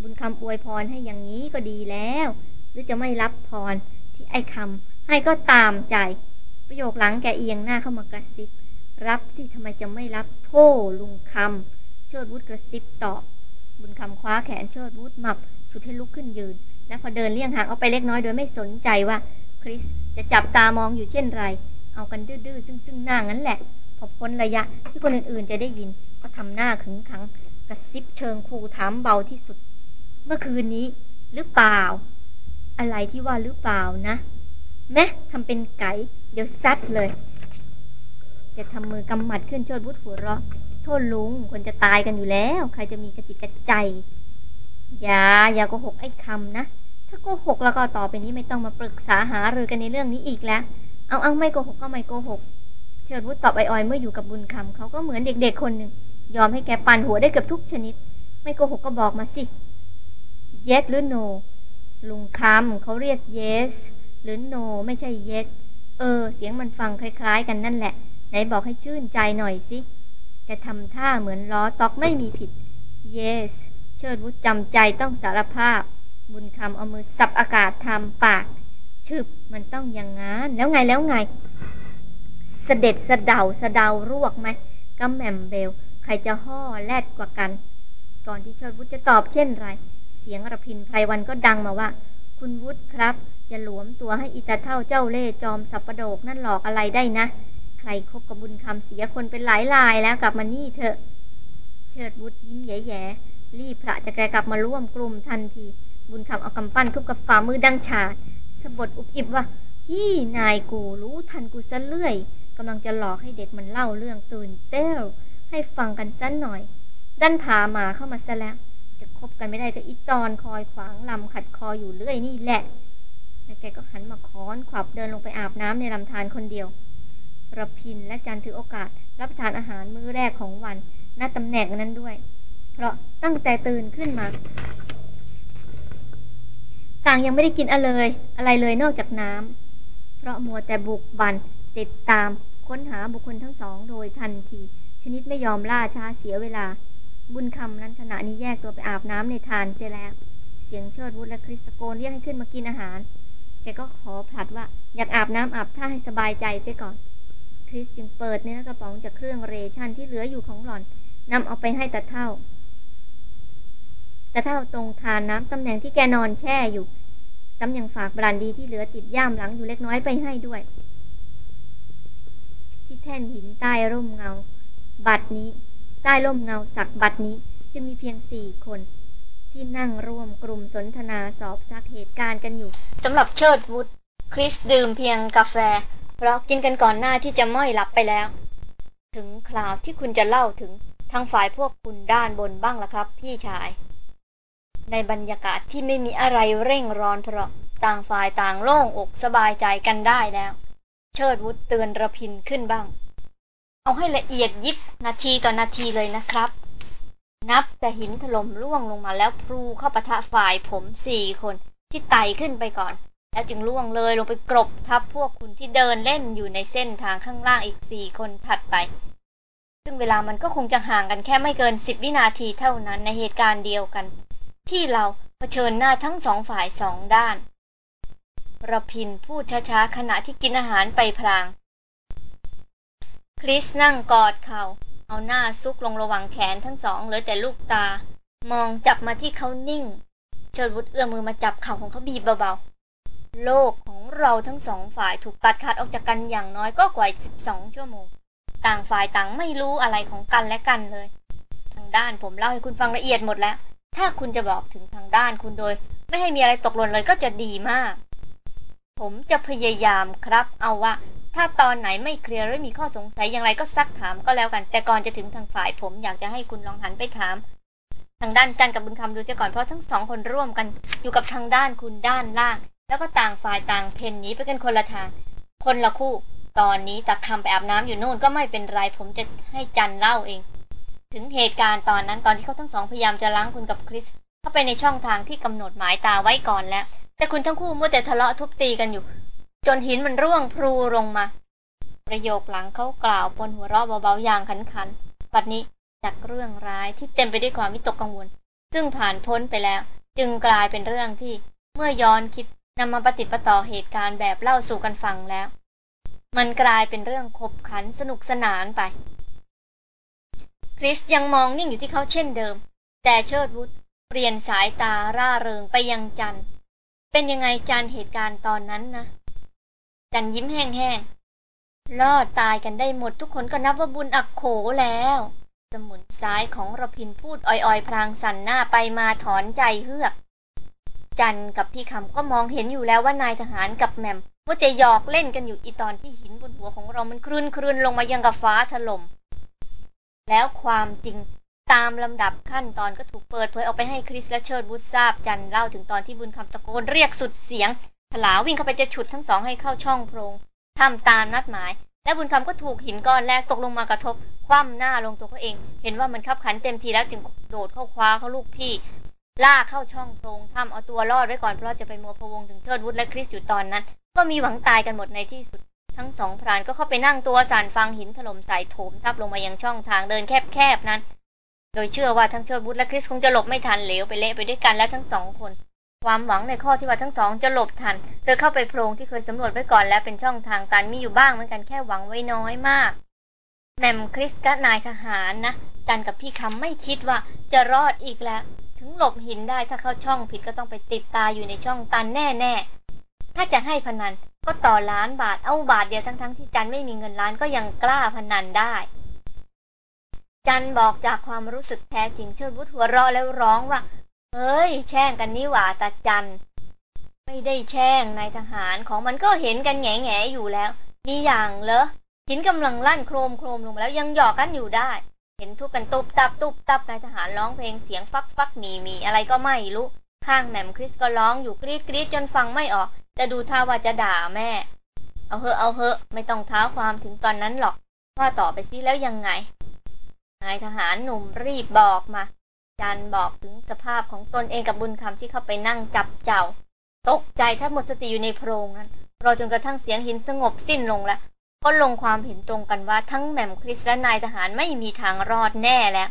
บุญคำอวยพรให้อย่างนี้ก็ดีแล้ว หรือจะไม่รับพร ไอ้คำให้ก็ตามใจ ประโยคหลังแกเอียงหน้าเข้ามากระซิบ รับสิทำไมจะไม่รับโทลุงคำเชิดวุฒกระซิบตอบ บุญคำคว้าแขนเชิดวุฒหมับชุดให้ลุกขึ้นยืน และพอเดินเลี่ยงห่างออกไปเล็กน้อยโดยไม่สนใจว่า คริสจะจับตามองอยู่เช่นไร เอากันดื้อๆซึ่งซึ่งหน้างั้นแหละ พอพ้นระยะที่คนอื่นๆจะได้ยิน ก็ทำหน้าขึงขังกระซิบเชิงคูถามเบาที่สุด เมื่อคืนนี้หรือเปล่า อะไรที่ว่าหรือเปล่านะแม้ทำเป็นไก่ เดี๋ยวซัดเลยจะทำมือกำหมัดขึ้นโชดวุฒหัวเราะโทษลุงคนจะตายกันอยู่แล้ว ใครจะมีกระจิตกระใจ อย่าอย่าโกหกไอ้คำนะ ถ้าโกหกแล้วก็ต่อไปนี้ไม่ต้องมาปรึกษาหารือกันในเรื่องนี้อีกแล้ว เอาเอาไม่โกหกก็ไม่โกหก เชิดวุฒตอบอ่อยๆเมื่ออยู่กับบุญคำเขาก็เหมือนเด็กๆคนหนึ่งยอมให้แกปั่นหัวได้เกือบทุกชนิด ไม่โกหกก็บอกมาสิ yes หรือ no ลุงคำเขาเรียก yes หรือ no ไม่ใช่ yes เออ เสียงมันฟังคล้ายๆ กันนั่นแหละ ไหนบอกให้ชื่นใจหน่อยสิแกทำท่าเหมือนล้อตอกไม่มีผิด yes เชิดวุฒจำใจต้องสารภาพ บุญคำเอามือสับอากาศทำปาก ชึบมันต้องอย่างงั้น แล้วไงแล้วไง เสด็จสะเดาสะเดารวกไหมก็แหม่มเบล ใครจะห่อแลดกว่ากัน ก่อนที่เชิดวุฒจะตอบเช่นไร สียงระพินไพรวันก็ดังมาว่า คุณวุฒครับอย่าหลวมตัวให้อิตาเท่าเจ้าเล่ห์จอมสับประโดกนั่นหลอกอะไรได้นะ ใครคบกับบุญคำเสียคนเป็นหลายลายแล้วกลับมานี่เถอะ เชิดวุฒยิ้มแย่ๆรีบพระจะแกกลับมาร่วมกลุ่มทันที บุญคำเอากำปั้นทุบกับฝ่ามือดังฉาดสะบดอุบอิบว่าฮี่นายกูรู้ทันกูซะเลื่อยกำลังจะหลอกให้เด็กมันเล่าเรื่องตื่นเต้ให้ฟังกันสันหน่อย ดันพามาเข้ามาซะแล้ว จะคบกันไม่ได้ก็อีจอนคอยขวางลำขัดคออยู่เรื่อยนี่แหละแล้วแกก็หันมาค้อนขวับเดินลงไปอาบน้ำในลำธารคนเดียวระพินและจันถือโอกาส รับประทานอาหารมื้อแรกของวันณตำแหน่งนั้นด้วย เพราะตั้งแต่ตื่นขึ้นมาต่างยังไม่ได้กินอะไรเลย อะไรเลยนอกจากน้ำเพราะมัวแต่บุกบันติดตามค้นหาบุคคลทั้งสองโดยทันที ชนิดไม่ยอมล่าช้าเสียเวลา บุญคำนั้นขณะนี้แยกตัวไปอาบน้ำในทานเสียแล้ว เสียงเชิดวุฒและคริสโกนเรียกให้ขึ้นมากินอาหาร แกก็ขอผลัดว่าอยากอาบน้ำอาบท่าให้สบายใจเสียก่อน คริสจึงเปิดเนื้อกระป๋องจากเครื่องเรชั่นที่เหลืออยู่ของหล่อนนำเอาไปให้ตาเท่าตาเท่าตรงทานน้ำตำแหน่งที่แกนอนแช่อยู่ตำยังฝากบรันดีที่เหลือติดย่ามหลังอยู่เล็กน้อยไปให้ด้วย ที่แท่นหินใต้ร่มเงา บัดนี้ ใต้ร่มเงาสักบัดนี้จึงมีเพียงสี่คน ที่นั่งร่วมกลุ่มสนทนาสอบซักเหตุการณ์กันอยู่สำหรับเชิดวุฒคริสดื่มเพียงกาแฟ เพราะกินกันก่อนหน้าที่จะม้อยหลับไปแล้ว ถึงคราวที่คุณจะเล่าถึงทางฝ่ายพวกคุณด้านบนบ้างละครับ พี่ชาย ในบรรยากาศที่ไม่มีอะไรเร่งร้อนเพราะต่างฝ่ายต่างโล่งอกสบายใจกันได้แล้ว เชิดวุฒเตือนระพินขึ้นบ้าง เอาให้ละเอียดยิบนาทีต่อนาทีเลยนะครับ นับแต่หินถล่มร่วงลงมาแล้วพลูเข้าปะทะฝ่ายผมสี่คนที่ไต่ขึ้นไปก่อน แล้วจึงล่วงเลยลงไปกรบทับพวกคุณที่เดินเล่นอยู่ในเส้นทางข้างล่างอีกสี่คนถัดไป ซึ่งเวลามันก็คงจะห่างกันแค่ไม่เกินสิบวินาทีเท่านั้นในเหตุการณ์เดียวกัน ที่เราเผชิญหน้าทั้งสองฝ่ายสองด้านระพินพูดช้าๆขณะที่กินอาหารไปพลาง คริสนั่งกอดเขา่าเอาหน้าซุกลงระหว่างแขนทั้งสองเหลือแต่ลูกตา มองจับมาที่เขานิ่ง เชิดวุฒเอื้อมมือมาจับเข่าของเขาบีบเบาๆ โลกของเราทั้งสองฝ่ายถูกตัดขาดออกจากกันอย่างน้อยก็กว่าสิบสองชั่วโมง ต่างฝ่ายต่างไม่รู้อะไรของกันและกันเลย ทางด้านผมเล่าให้คุณฟังละเอียดหมดแล้ว ถ้าคุณจะบอกถึงทางด้านคุณโดย ไม่ให้มีอะไรตกหล่นเลยก็จะดีมาก ผมจะพยายามครับ เอาว่า ถ้าตอนไหนไม่เคลียร์หรือมีข้อสงสัยอย่างไรก็ซักถามก็แล้วกัน แต่ก่อนจะถึงทางฝ่ายผมอยากจะให้คุณลองหันไปถาม ทางด้านจันกับบุญคำดูเสียก่อนเพราะทั้งสองคนร่วมกันอยู่กับทางด้านคุณด้านล่าง แล้วก็ต่างฝ่ายต่างเพนหนีไปกันคนละทาง คนละคู่ ตอนนี้ตะคำไปอาบน้ำอยู่โน่นก็ไม่เป็นไรผมจะให้จันเล่าเอง ถึงเหตุการณ์ตอนนั้นตอนที่เขาทั้งสองพยายามจะล้างคุณกับคริสเข้าไปในช่องทางที่กำหนดหมายตาไว้ก่อนแล้ว แต่คุณทั้งคู่มัวแต่ทะเลาะทุบตีกันอยู่ จนหินมันร่วงพลูลงมา ประโยคหลังเขากล่าวบนหัวเราะเบาๆอย่างขันๆปัดนี้จากเรื่องร้ายที่เต็มไปด้วยความวิตกกังวล ซึ่งผ่านพ้นไปแล้ว จึงกลายเป็นเรื่องที่เมื่อย้อนคิดนำมาปฏิปต่อเหตุการณ์แบบเล่าสู่กันฟังแล้ว มันกลายเป็นเรื่องขบขันสนุกสนานไป คริสยังมองนิ่งอยู่ที่เขาเช่นเดิม แต่เชิดวุฒเปลี่ยนสายตาร่าเริงไปยังจันเป็นยังไงจันเหตุการณ์ตอนนั้นนะ จันยิ้มแห้งๆ รอดตายกันได้หมดทุกคนก็นับว่าบุญอักโขแล้ว สมุนซ้ายของระพินพูดอ่อยๆ พรางสันหน้าไปมาถอนใจเฮือก จันกับพี่คำก็มองเห็นอยู่แล้วว่านายทหารกับแมมว่าจะหยอกเล่นกันอยู่อีตอนที่หินบนหัวของเรามันครืนครืนลงมายังกับฟ้าถล่ม แล้วความจริงตามลำดับขั้นตอนก็ถูกเปิดเผยออกไปให้คริสและเชิดบุตรทราบจันเล่าถึงตอนที่บุญคำตะโกนเรียกสุดเสียง ลาวิ่งเข้าไปจะฉุดทั้งสองให้เข้าช่องโพรงทำตามนัดหมาย และบุญคำก็ถูกหินก้อนแรกตกลงมากระทบ คว่ำหน้าลงตัวเขาเอง เห็นว่ามันขับขันเต็มทีแล้วจึงโดดเข้าคว้าเขาลูกพี่ล่าเข้าช่องโพรงทำเอาตัวรอดไว้ก่อนเพราะจะไปมัวพะวงถึงเทิดวุฒและคริสอยู่ตอนนั้น ก็มีหวังตายกันหมดในที่สุด ทั้งสองพรานก็เข้าไปนั่งตัวสานฟังหินถล่มใส่โถมทับลงมายังช่องทางเดินแคบๆนั้น โดยเชื่อว่าทั้งเชิดวุฒและคริสคงจะหลบไม่ทันเหลวไปเละไปด้วยกันและทั้งสองคน ความหวังในข้อที่ว่าทั้งสองจะหลบทันโดยเข้าไปโพรงที่เคยสำรวจไว้ก่อนและเป็นช่องทางตันมีอยู่บ้างเหมือนกันแค่หวังไว้น้อยมากแมมคริสกับนายทหารนะจันกับพี่คำไม่คิดว่าจะรอดอีกแล้ว ถึงหลบหินได้ถ้าเข้าช่องผิดก็ต้องไปติดตาอยู่ในช่องตันแน่ๆ ถ้าจะให้พนันก็ต่อล้านบาทเอาบาทเดียวทั้งๆที่จันไม่มีเงินล้านก็ยังกล้าพนันได้ จันบอกจากความรู้สึกแท้จริงเชิดวุฒหัวเราะแล้วร้องว่า เฮ้ย แช่งกันนี่หว่าตาจัน ไม่ได้แช่งนายทหารของมันก็เห็นกันแง่แง่อยู่แล้ว มีอย่างเหรอหินกำลังลั่นโครมโครมลงมาแล้วยังหยอกกันอยู่ได้ เห็นทุกกันตุบตับตุบตับนายทหารร้องเพลงเสียงฟักฟักมีมีอะไรก็ไม่รู้ข้างแหม่มคริสก็ร้องอยู่กรีดกรีดจนฟังไม่ออก จะดูท่าว่าจะด่าแม่ เอาเหอะเอาเหอะไม่ต้องท้าความถึงตอนนั้นหรอก ว่าต่อไปสิแล้วยังไงนายทหารหนุ่มรีบบอกมา จันบอกถึงสภาพของตนเองกับบุญคำที่เข้าไปนั่งจับเจ้า ตกใจถ้าหมดสติอยู่ในโพรงนั้น รอจนกระทั่งเสียงหินสงบสิ้นลงแล้ว ก็ลงความเห็นตรงกันว่าทั้งแหม่มคริสและนายทหารไม่มีทางรอดแน่แล้ว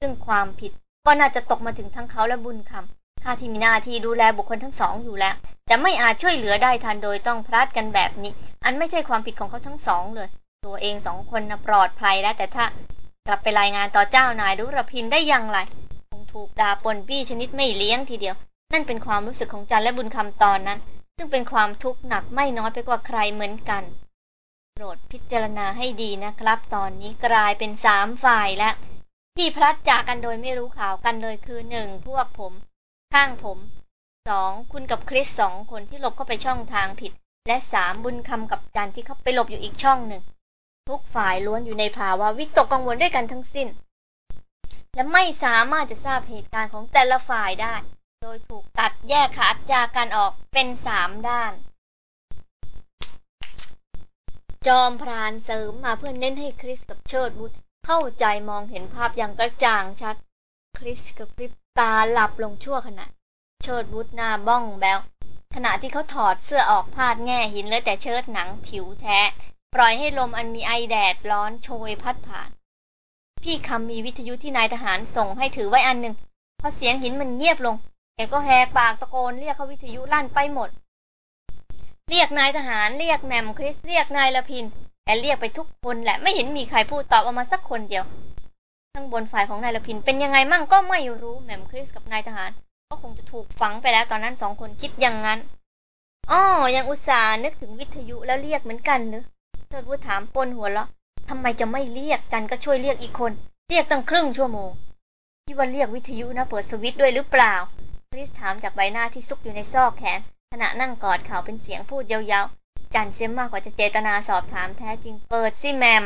ซึ่งความผิดก็น่าจะตกมาถึงทั้งเขาและบุญคำข้าที่มีหน้าที่ดูแลบุคคลทั้งสองอยู่แล้วแต่ไม่อาจช่วยเหลือได้ทันโดยต้องพลัดกันแบบนี้ อันไม่ใช่ความผิดของเขาทั้งสองเลย ตัวเองสองคนนะปลอดภัยแล้วแต่ถ้ากลับไปรายงานต่อเจ้านายดุรพินได้อย่างไร ถูกด่าปนปี้ชนิดไม่เลี้ยงทีเดียว นั่นเป็นความรู้สึกของจันและบุญคำตอนนั้น ซึ่งเป็นความทุกข์หนักไม่น้อยไปกว่าใครเหมือนกันโปรดพิจารณาให้ดีนะครับ ตอนนี้กลายเป็นสามฝ่ายแล้วที่พลัดจากกันโดยไม่รู้ข่าวกันเลยคือหนึ่งพวกผม ข้างผมสองคุณกับคริสสองคนที่หลบเข้าไปช่องทางผิด และสามบุญคำกับจันที่เขาไปหลบอยู่อีกช่องหนึ่ง ทุกฝ่ายล้วนอยู่ในภาวะวิตกกังวลด้วยกันทั้งสิ้น และไม่สามารถจะทราบเหตุการณ์ของแต่ละฝ่ายได้ โดยถูกตัดแยกขาดจากกันออกเป็นสามด้าน จอมพรานเสริมมาเพื่อเน้นให้คริสกับเชิดบุตรเข้าใจมองเห็นภาพอย่างกระจ่างชัด คริสกับริบตาหลับลงชั่วขณะ เชิดบุตรหน้าบ้องแบวขณะที่เขาถอดเสื้อออกพาดแง่หินเลยแต่เชิดหนังผิวแท้ ปล่อยให้ลมอันมีไอแดดร้อนโชยพัดผ่าน พี่คำมีวิทยุที่นายทหารส่งให้ถือไว้อันหนึ่งพอเสียงหินมันเงียบลงแกก็แหกปากตะโกนเรียกเขาวิทยุลั่นไปหมด เรียกนายทหารเรียกแหม่มคริสเรียกนายละพินแต่เรียกไปทุกคนแหละไม่เห็นมีใครพูดตอบออกมาสักคนเดียวทั้งบนฝ่ายของนายละพินเป็นยังไงมั่งก็ไม่รู้แหม่มคริสกับนายทหาร ก็คงจะถูกฝังไปแล้วตอนนั้นสองคนคิดอย่างนั้นอ้อยังอุตส่าห์นึกถึงวิทยุแล้วเรียกเหมือนกันหรือเทิดวุฒถามปนหัวเราะ ทำไมจะไม่เรียกจันก็ช่วยเรียกอีกคน เรียกตั้งครึ่งชั่วโมงที่ว่าเรียกวิทยุนะเปิดสวิตด้วยหรือเปล่าคริสถามจากใบหน้าที่ซุกอยู่ในซอกแขน ขณะนั่งกอดเข่าเป็นเสียงพูดยาวๆ จันเสียมากกว่าจะเจตนาสอบถามแท้จริงเปิดสิแมม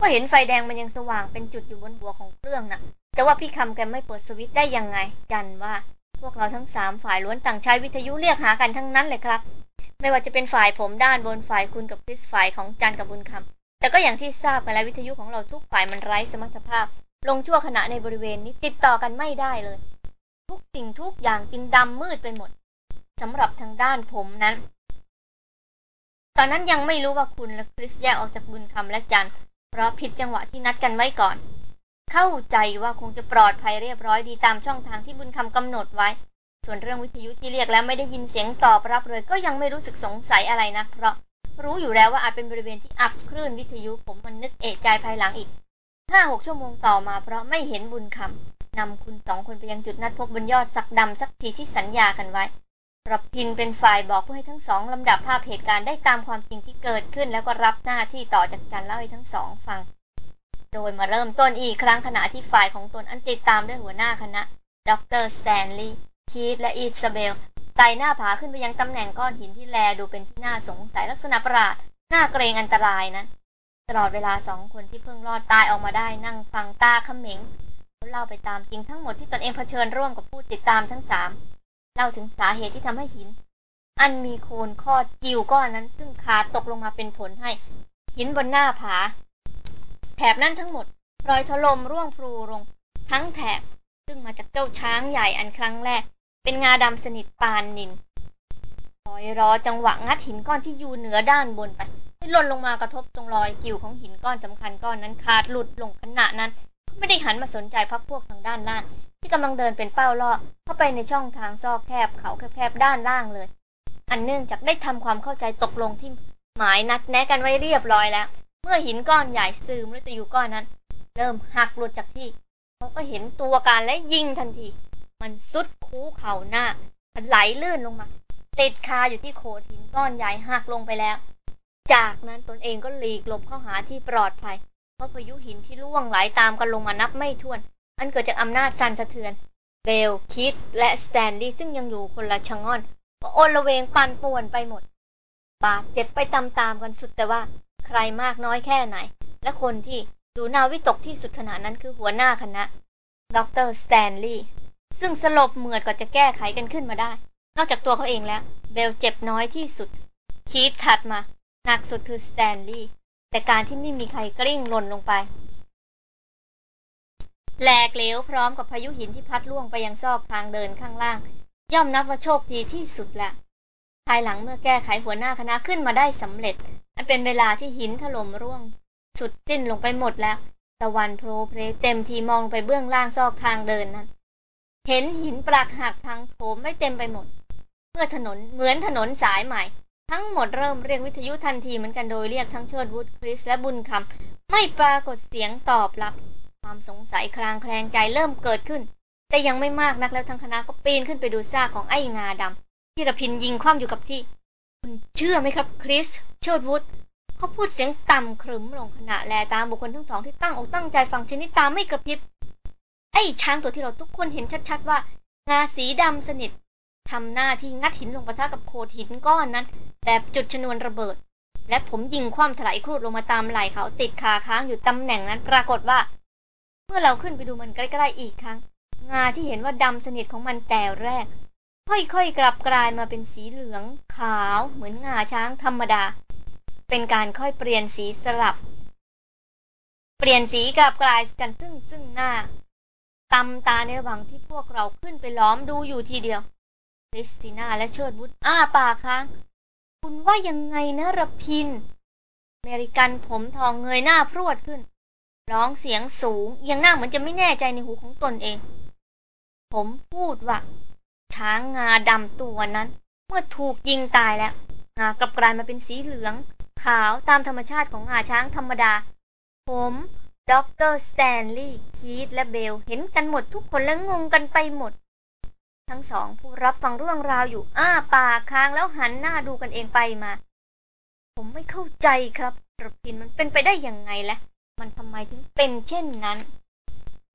ก็เห็นไฟแดงมันยังสว่างเป็นจุดอยู่บนหัวของเครื่องนะ่ะ แต่ว่าพี่คำแกไม่เปิดสวิตได้ยังไง จันว่า พวกเราทั้งสามฝ่ายล้วนต่างใช้วิทยุเรียกหากันทั้งนั้นเลยครับ ไม่ว่าจะเป็นฝ่ายผมด้านบนฝ่ายคุณกับคริสฝ่ายของจันกับบุญคำ แต่ก็อย่างที่ทราบกันแล้ววิทยุของเราทุกฝ่ายมันไร้สมรรถภาพ ลงชั่วขณะในบริเวณนี้ติดต่อกันไม่ได้เลย ทุกสิ่งทุกอย่างจึงดำมืดไปหมดสำหรับทางด้านผมนั้น ตอนนั้นยังไม่รู้ว่าคุณและคริสแยกออกจากบุญคำและจันเพราะผิดจังหวะที่นัดกันไว้ก่อน เข้าใจว่าคงจะปลอดภัยเรียบร้อยดีตามช่องทางที่บุญคำกำหนดไว้ ส่วนเรื่องวิทยุที่เรียกแล้วไม่ได้ยินเสียงตอบรับเลย ก็ยังไม่รู้สึกสงสัยอะไรนะเพราะ รู้อยู่แล้วว่าอาจเป็นบริเวณที่อับคลื่นวิทยุผมมันนึกเอะใจภายหลังอีกห้าหกชั่วโมงต่อมาเพราะไม่เห็นบุญคำนำคุณสองคนไปยังจุดนัดพบบนยอดสักดำสักทีที่สัญญากันไว้รพินเป็นฝ่ายบอกเพื่อให้ทั้งสองลำดับภาพเหตุการณ์ได้ตามความจริงที่เกิดขึ้น แล้วก็รับหน้าที่ต่อจากจันเล่าให้ทั้งสองฟัง โดยมาเริ่มต้นอีกครั้งขณะที่ฝ่ายของตนอันติดตามด้วยหัวหน้าคณะ ดรสแตนลีย์คีธและอิสซาเบล ไต่หน้าผาขึ้นไปยังตำแหน่งก้อนหินที่แลดูเป็นที่น่าสงสัยลักษณะประหลาดน่าเกรงอันตรายนั้นตลอดเวลาสองคนที่เพิ่งรอดตายออกมาได้นั่งฟังตาเขม็งเขาเล่าไปตามจริงทั้งหมดที่ตนเองเผชิญร่วมกับผู้ติดตามทั้งสามเล่าถึงสาเหตุที่ทำให้หิน อันมีโคนคอดกิ่วก้อนนั้น ซึ่งขาดตกลงมาเป็นผลให้ หินบนหน้าผา แถบนั้นทั้งหมด รอยถล่มร่วงพลูลง ทั้งแถบซึ่งมาจากเจ้าช้างใหญ่อันครั้งแรก เป็นงาดำสนิทปานนินคอยรอจังหวะงัดหินก้อนที่อยู่เหนือด้านบนไปให้หล่นลงมากระทบตรงรอยกิ่วของหินก้อนสำคัญก้อนนั้นขาดหลุดลงขณะนั้นเขาไม่ได้หันมาสนใจพักพวกทางด้านล่าง ที่กำลังเดินเป็นเป้าล่อเข้าไปในช่องทางซอกแคบเขาแคบๆด้านล่างเลย อันเนื่องจากได้ทำความเข้าใจตกลงที่หมายนัดแนะกันไว้เรียบร้อยแล้ว เมื่อหินก้อนใหญ่ซึมฤตยูก้อนนั้น เริ่มหักหลุดจากที่เขาก็เห็นตัวการและยิงทันที มันสุดคูเข่าหน้าไหลลื่นลงมา ติดคาอยู่ที่โขดหินก้อนใหญ่หักลงไปแล้ว จากนั้นตนเองก็หลีกหลบเข้าหาที่ปลอดภัย เพราะพายุหินที่ล่วงไหลาตามกันลงมานับไม่ถ้วน อันเกิดจากอำนาจสั่นสะเทือน เบล คิด และสแตนลีย์ซึ่งยังอยู่คนละชะง่อนก็โอนละเวงปั่นป่วนไปหมด บาดเจ็บไปตามๆกันสุดแต่ว่า ใครมากน้อยแค่ไหน และคนที่ดูน่าวิตกที่สุดขณะนั้นคือหัวหน้าคณะ ดรสแตนลีย์ ซึ่งสลบเหมือดกว่าจะแก้ไขกันขึ้นมาได้ นอกจากตัวเขาเองแล้ว เบลเจ็บน้อยที่สุด คีธถัดมา หนักสุดคือสแตนลีย์แต่การที่ไม่มีใครกลิ้งหล่นลงไปแหลกเหลวพร้อมกับพายุหินที่พัดร่วงไปยังซอกทางเดินข้างล่าง ย่อมนับว่าโชคดีที่สุดแล้วภายหลังเมื่อแก้ไขหัวหน้าคณะขึ้นมาได้สำเร็จ อันเป็นเวลาที่หินถล่มร่วง สุดสิ้นลงไปหมดแล้ว ตะวันโพรเพลเต็มทีมองไปเบื้องล่างซอกทางเดินนั้น เห็นหินปลักหักพังโถมไม่เต็มไปหมด เมื่อถนนเหมือนถนนสายใหม่ ทั้งหมดเริ่มเรียกวิทยุทันทีเหมือนกันโดยเรียกทั้งเชิดวุฒคริสและบุญคำไม่ปรากฏเสียงตอบรับ ความสงสัยคลางแคลงใจเริ่มเกิดขึ้น แต่ยังไม่มากนักแล้วทั้งคณะก็ปีนขึ้นไปดูซากของไอ้งาดำที่ระพินยิงคว่ำอยู่กับที่ คุณเชื่อไหมครับคริสเชิดวุฒเขาพูดเสียงต่ำครึมลงขณะแลตามบุคคลทั้งสองที่ตั้งอกตั้งใจฟังชนิดตามไม่กระพริบ อ้ช้างตัวที่เราทุกคนเห็นชัดๆว่า งาสีดำสนิททำหน้าที่งัดหินลงปะทะกับโขดหินก้อนนั้น แบบจุดชนวนระเบิด และผมยิงคว่ำถลายครูดลงมาตามไหล่เขาติดคาค้างอยู่ตำแหน่งนั้นปรากฏว่า เมื่อเราขึ้นไปดูมันใกล้ๆอีกครั้ง งาที่เห็นว่าดำสนิทของมันแต่แรก ค่อยๆกลับกลายมาเป็นสีเหลือง ขาวเหมือนงาช้างธรรมดา เป็นการค่อยเปลี่ยนสีสลับ เปลี่ยนสีกลับกลายกันซึ่งซึ่งหน้า ตำตาในระหว่างที่พวกเราขึ้นไปล้อมดูอยู่ทีเดียวคริสติน่าและเชิดวุฒอ้าปากค้าง คุณว่ายังไงนะรพินอเมริกันผมทองเงยหน้าพรวดขึ้น ร้องเสียงสูงย่นหน้าเหมือนจะไม่แน่ใจในหูของตนเอง ผมพูดว่า ช้างงาดำตัวนั้น เมื่อถูกยิงตายแล้วงากลับกลายมาเป็นสีเหลือง ขาวตามธรรมชาติของงาช้างธรรมดา ผม ด็อกเตอร์สแตนลีย์คีธและเบล เห็นกันหมดทุกคนและงงกันไปหมด ทั้งสองผู้รับฟังเรื่องราวอยู่อ้าปากค้างแล้วหันหน้าดูกันเองไปมา ผมไม่เข้าใจครับรพินมันเป็นไปได้ยังไงและมันทำไมถึงเป็นเช่นนั้น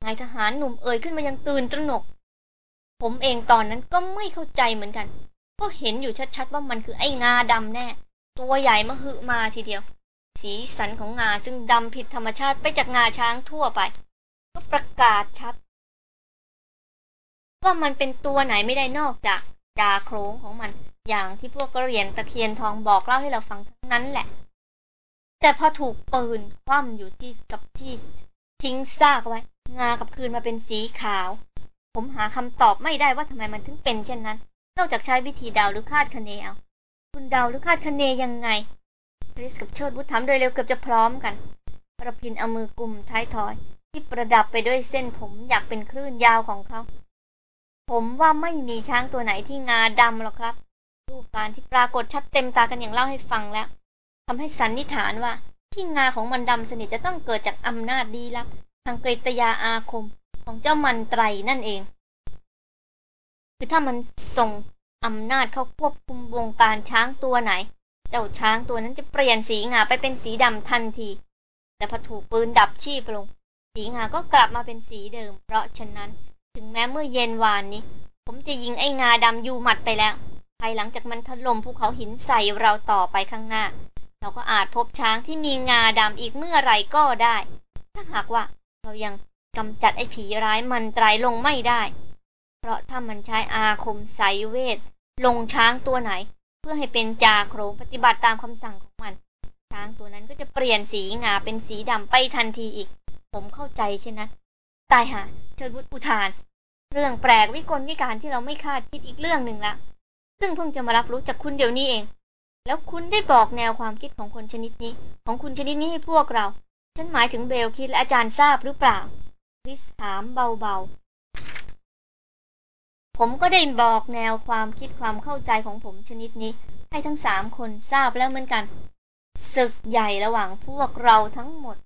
นายทหารหนุ่มเอ่ยขึ้นมายังตื่นตระหนก ผมเองตอนนั้นก็ไม่เข้าใจเหมือนกัน ก็เห็นอยู่ชัดๆว่ามันคือไอ้งาดำแน่ ตัวใหญ่มาหึมาทีเดียว สีสันของงาซึ่งดำผิดธรรมชาติไปจากงาช้างทั่วไป ก็ประกาศชัด ว่ามันเป็นตัวไหนไม่ได้นอกจากดาโครงของมัน อย่างที่พวกกระเรียนตะเคียนทองบอกเล่าให้เราฟังทั้งนั้นแหละ แต่พอถูกปืนคว่ำอยู่ที่กับที่ทิ้งซากไว้ งากับคืนมาเป็นสีขาว ผมหาคำตอบไม่ได้ว่าทำไมมันถึงเป็นเช่นนั้น นอกจากใช้วิธีเดาหรือคาดคะเนเอา คุณเดาหรือคาดคะเนยังไง คริสกับโชดวุฒถามโดยเร็วเกือบจะพร้อมกันระพินเอามือกลุ่มท้ายทอย ที่ประดับไปด้วยเส้นผมอยากเป็นคลื่นยาวของเขา ผมว่าไม่มีช้างตัวไหนที่งาดำหรอกครับรูปการที่ปรากฏชัดเต็มตากันอย่างเล่าให้ฟังแล้วทำให้สันนิษฐานว่า ที่งาของมันดำสนิทจะต้องเกิดจากอำนาจดีลับ ทางกริตยาอาคมของเจ้ามันไตรนั่นเอง คือถ้ามันส่งอำนาจเข้าควบคุมวงการช้างตัวไหน เจ้าช้างตัวนั้นจะเปลี่ยนสีงาไปเป็นสีดำทันที แต่พอถูกปืนดับชีพลง สีงาก็กลับมาเป็นสีเดิม เพราะฉะนั้น ถึงแม้เมื่อเย็นวานนี้ ผมจะยิงไอ้งาดำยูหมัดไปแล้ว ภายหลังจากมันถล่มภูเขาหินใส่เราต่อไปข้างหน้า เราก็อาจพบช้างที่มีงาดำอีกเมื่อไรก็ได้ ถ้าหากว่าเรายังกำจัดไอ้ผีร้ายมันตรายลงไม่ได้ เพราะถ้ามันใช้อาคมไสเวทลงช้างตัวไหน เพื่อให้เป็นจาโครงปฏิบัติตามคำสั่งของมัน ช้างตัวนั้นก็จะเปลี่ยนสีงาเป็นสีดำไปทันทีอีก ผมเข้าใจใช่นะตายหาเชิญวุฒอุทาน เรื่องแปลกวิกลวิการที่เราไม่คาดคิดอีกเรื่องหนึ่งละ ซึ่งเพิ่งจะมารับรู้จากคุณเดี๋ยวนี้เอง แล้วคุณได้บอกแนวความคิดของคนชนิดนี้ ของคุณชนิดนี้ให้พวกเรา ฉันหมายถึงเบลคิดและอาจารย์ทราบหรือเปล่าคริสถามเบาๆ ผมก็ได้บอกแนวความคิดความเข้าใจของผมชนิดนี้ ให้ทั้งสามคนทราบแล้วเหมือนกันศึกใหญ่ระหว่างพวกเราทั้งหมด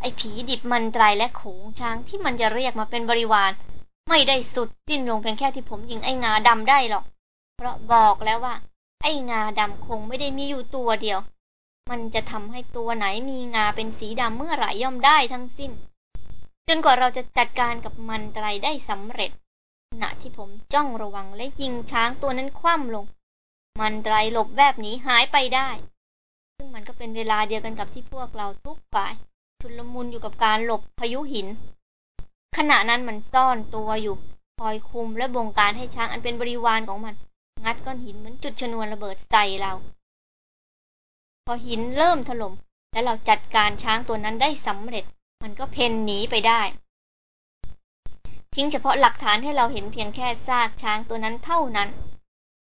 ไอ้ผีดิบมันตรายและโขงช้างที่มันจะเรียกมาเป็นบริวาร ไม่ได้สุดสิ้นลงเพียงแค่ที่ผมยิงไอ้งาดำได้หรอก เพราะบอกแล้วว่า ไอ้งาดำคงไม่ได้มีอยู่ตัวเดียว มันจะทำให้ตัวไหนมีงาเป็นสีดำเมื่อไหร่ย่อมได้ทั้งสิ้น จนกว่าเราจะจัดการกับมันตรายได้สำเร็จ ขณะที่ผมจ้องระวังและยิงช้างตัวนั้นคว่ำลง มันตรหลบแบบหนีหายไปได้ ซึ่งมันก็เป็นเวลาเดียวกันกับที่พวกเราทุกฝ่ายชุลมุนอยู่กับการหลบพายุหิน ขณะนั้นมันซ่อนตัวอยู่คอยคุมและบงการให้ช้างอันเป็นบริวารของมัน งัดก้อนหินเหมือนจุดชนวนระเบิดใส่เรา พอหินเริ่มถล่มและเราจัดการช้างตัวนั้นได้สำเร็จ มันก็เพ่นหนีไปได้ ทิ้งเฉพาะหลักฐานให้เราเห็นเพียงแค่ซากช้างตัวนั้นเท่านั้น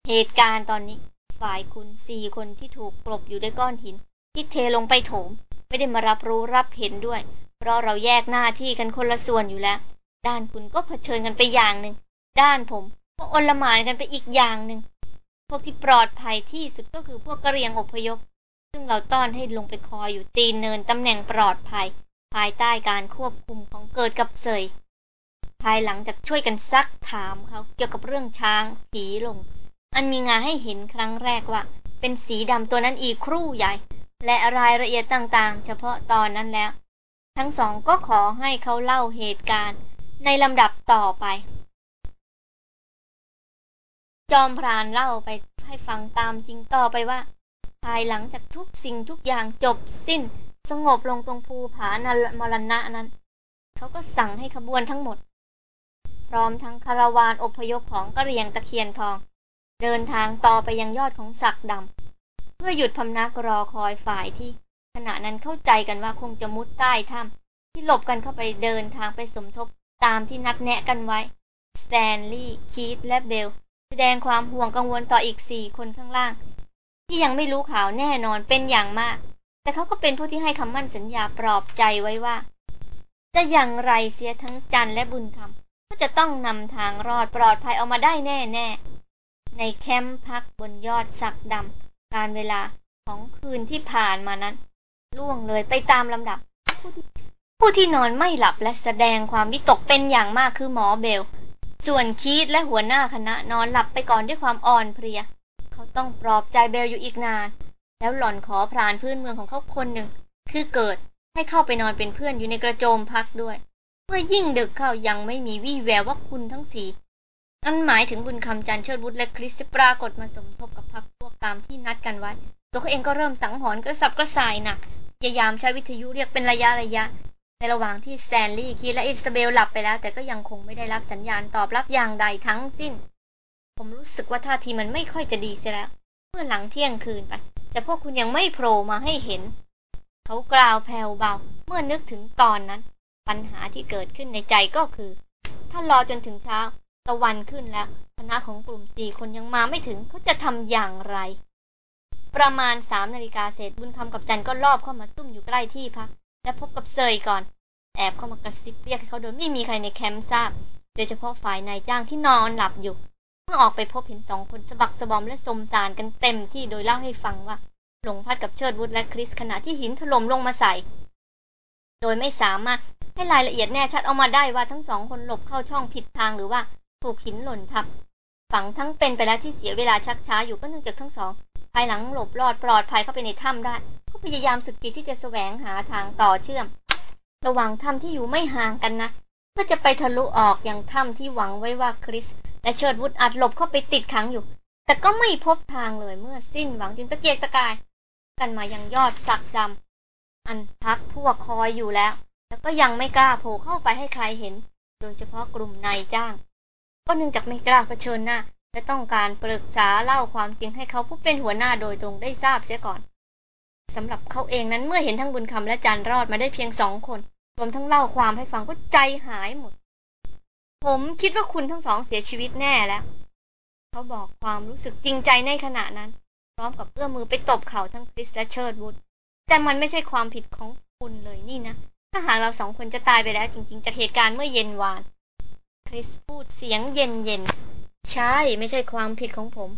เหตุการณ์ตอนนี้ ฝ่ายคุณสี่คนที่ถูกกลบอยู่ด้วยก้อนหิน ที่เทลงไปโถม ไม่ได้มารับรู้รับเห็นด้วย เพราะเราแยกหน้าที่กันคนละส่วนอยู่แล้ว ด้านคุณก็เผชิญกันไปอย่างหนึ่ง ด้านผมก็อลหมานกันไปอีกอย่างหนึ่ง พวกที่ปลอดภัยที่สุดก็คือพวกกระเรียงอพยพ ซึ่งเราต้อนให้ลงไปคอยอยู่ตีนเนินตำแหน่งปลอดภัย ภายใต้การควบคุมของเกิดกับเสย ภายหลังจากช่วยกันซักถามเขาเกี่ยวกับเรื่องช้างผีลง อันมีงาให้เห็นครั้งแรกว่า เป็นสีดำตัวนั้นอีกครู่ใหญ่ และรายละเอียดต่างๆ เฉพาะตอนนั้นแล้ว ทั้งสองก็ขอให้เขาเล่าเหตุการณ์ ในลำดับต่อไป จอมพรานเล่าไปให้ฟังตามจริงต่อไปว่า ภายหลังจากทุกสิ่งทุกอย่างจบสิ้น สงบลงตรงภูผานมรณะนั้น เขาก็สั่งให้ขบวนทั้งหมด พร้อมทั้งคาราวานอพยพของกระเรียงตะเคียนทอง เดินทางต่อไปยังยอดของสักดำเพื่อหยุดพำนักรอคอยฝ่ายที่ ขณะนั้นเข้าใจกันว่าคงจะมุดใต้ถ้ำที่หลบกันเข้าไปเดินทางไปสมทบตามที่นัดแนะกันไว้สแตนลีย์คีตและเบลแสดงความห่วงกังวลต่ออีกสี่คนข้างล่าง ที่ยังไม่รู้ข่าวแน่นอนเป็นอย่างมาก แต่เขาก็เป็นผู้ที่ให้คำมั่นสัญญาปลอบใจไว้ว่า จะอย่างไรเสียทั้งจันและบุญคำ ก็จะต้องนำทางรอดปลอดภัยออกมาได้แน่แน่ในแคมป์พักบนยอดสักดำ การเวลาของคืนที่ผ่านมานั้น ล่วงเลยไปตามลำดับ ผู้ที่นอนไม่หลับและแสดงความวิตกเป็นอย่างมากคือหมอเบล ส่วนคีตและหัวหน้าคณะนอนหลับไปก่อนด้วยความอ่อนเพลีย เขาต้องปลอบใจเบลอยู่อีกนาน แล้วหล่อนขอพรานพื้นเมืองของเขาคนหนึ่ง คือเกิดให้เข้าไปนอนเป็นเพื่อนอยู่ในกระโจมพักด้วย เมื่อยิ่งดึกเข้ายังไม่มีวี่แววว่าคุณทั้งสี่นั่นหมายถึงบุญคำจันเชิดวุฒและคริสปรากฏมาสมทบกับพักพวกตามที่นัดกันไว้ ตัวเขาเองก็เริ่มสังหรณ์กระสับกระส่ายหนักพยายามใช้วิทยุเรียกเป็นระยะระยะ ในระหว่างที่สแตนลีย์คีธและอิสซาเบลหลับไปแล้ว แต่ก็ยังคงไม่ได้รับสัญญาณตอบรับอย่างใดทั้งสิ้น ผมรู้สึกว่าท่าทีมันไม่ค่อยจะดีเสียแล้ว เมื่อหลังเที่ยงคืนไป แต่พวกคุณยังไม่โผล่มาให้เห็น เขากล่าวแผ่วเบา เมื่อนึกถึงตอนนั้น ปัญหาที่เกิดขึ้นในใจก็คือ ถ้ารอจนถึงเช้าตะวันขึ้นแล้วคณะของกลุ่มสี่คนยังมาไม่ถึงเขาจะทำอย่างไร ประมาณสามนาฬิกาเศษบุญคำกับจันก็รอบเข้ามาซุ่มอยู่ใกล้ที่พัก และพบกับเซยก่อน แอบเข้ามากระซิบเรียกให้เขาโดยไม่มีใครในแคมป์ทราบ โดยเฉพาะฝ่ายนายจ้างที่นอนหลับอยู่ เมื่อออกไปพบเห็นสองคนสะบักสะบอมและสมสารกันเต็มที่โดยเล่าให้ฟังว่าหลงพัดกับเชิดวุฒและคริสขณะที่หินถล่มลงมาใส่ โดยไม่สามารถ ให้รายละเอียดแน่ชัดเอามาได้ว่าทั้งสองคนหลบเข้าช่องผิดทางหรือว่าถูกหินหล่นทับ ฝังทั้งเป็นไปแล้วที่เสียเวลาชักช้าอยู่ก็เนื่องจากทั้งสอง ภายหลังหลบรอดปลอดภัยเข้าไปในถ้ำได้ ก็พยายามสุดขีดที่จะแสวงหาทางต่อเชื่อม ระหว่างถ้ำที่อยู่ไม่ห่างกันนะเพื่อจะไปทะลุออกอย่างถ้ำที่หวังไว้ว่าคริสและเชิดวุฒอาจหลบเข้าไปติดขังอยู่ แต่ก็ไม่พบทางเลยเมื่อสิ้นหวังจึงตะเกียกตะกาย กันมายังยอดสักดำอันพักพวกคอยอยู่แล้ว แล้วก็ยังไม่กล้าโผล่เข้าไปให้ใครเห็น โดยเฉพาะกลุ่มนายจ้าง ก็เนื่องจากไม่กล้าเผชิญหน้าและต้องการปรึกษาเล่าความจริงให้เขาผู้เป็นหัวหน้าโดยตรงได้ทราบเสียก่อนสำหรับเขาเองนั้นเมื่อเห็นทั้งบุญคำและจันรอดมาได้เพียงสองคน รวมทั้งเล่าความให้ฟังก็ใจหายหมด ผมคิดว่าคุณทั้งสองเสียชีวิตแน่แล้ว เขาบอกความรู้สึกจริงใจในขณะนั้น พร้อมกับเอื้อมมือไปตบเข่าทั้งคริสและเชิร์ดวูดแต่มันไม่ใช่ความผิดของคุณเลยนี่นะ ถ้าหากเราสองคนจะตายไปแล้วจริงๆ จากเหตุการณ์เมื่อเย็นวาน คริสพูดเสียงเย็นเย็นๆใช่ไม่ใช่ความผิดของผม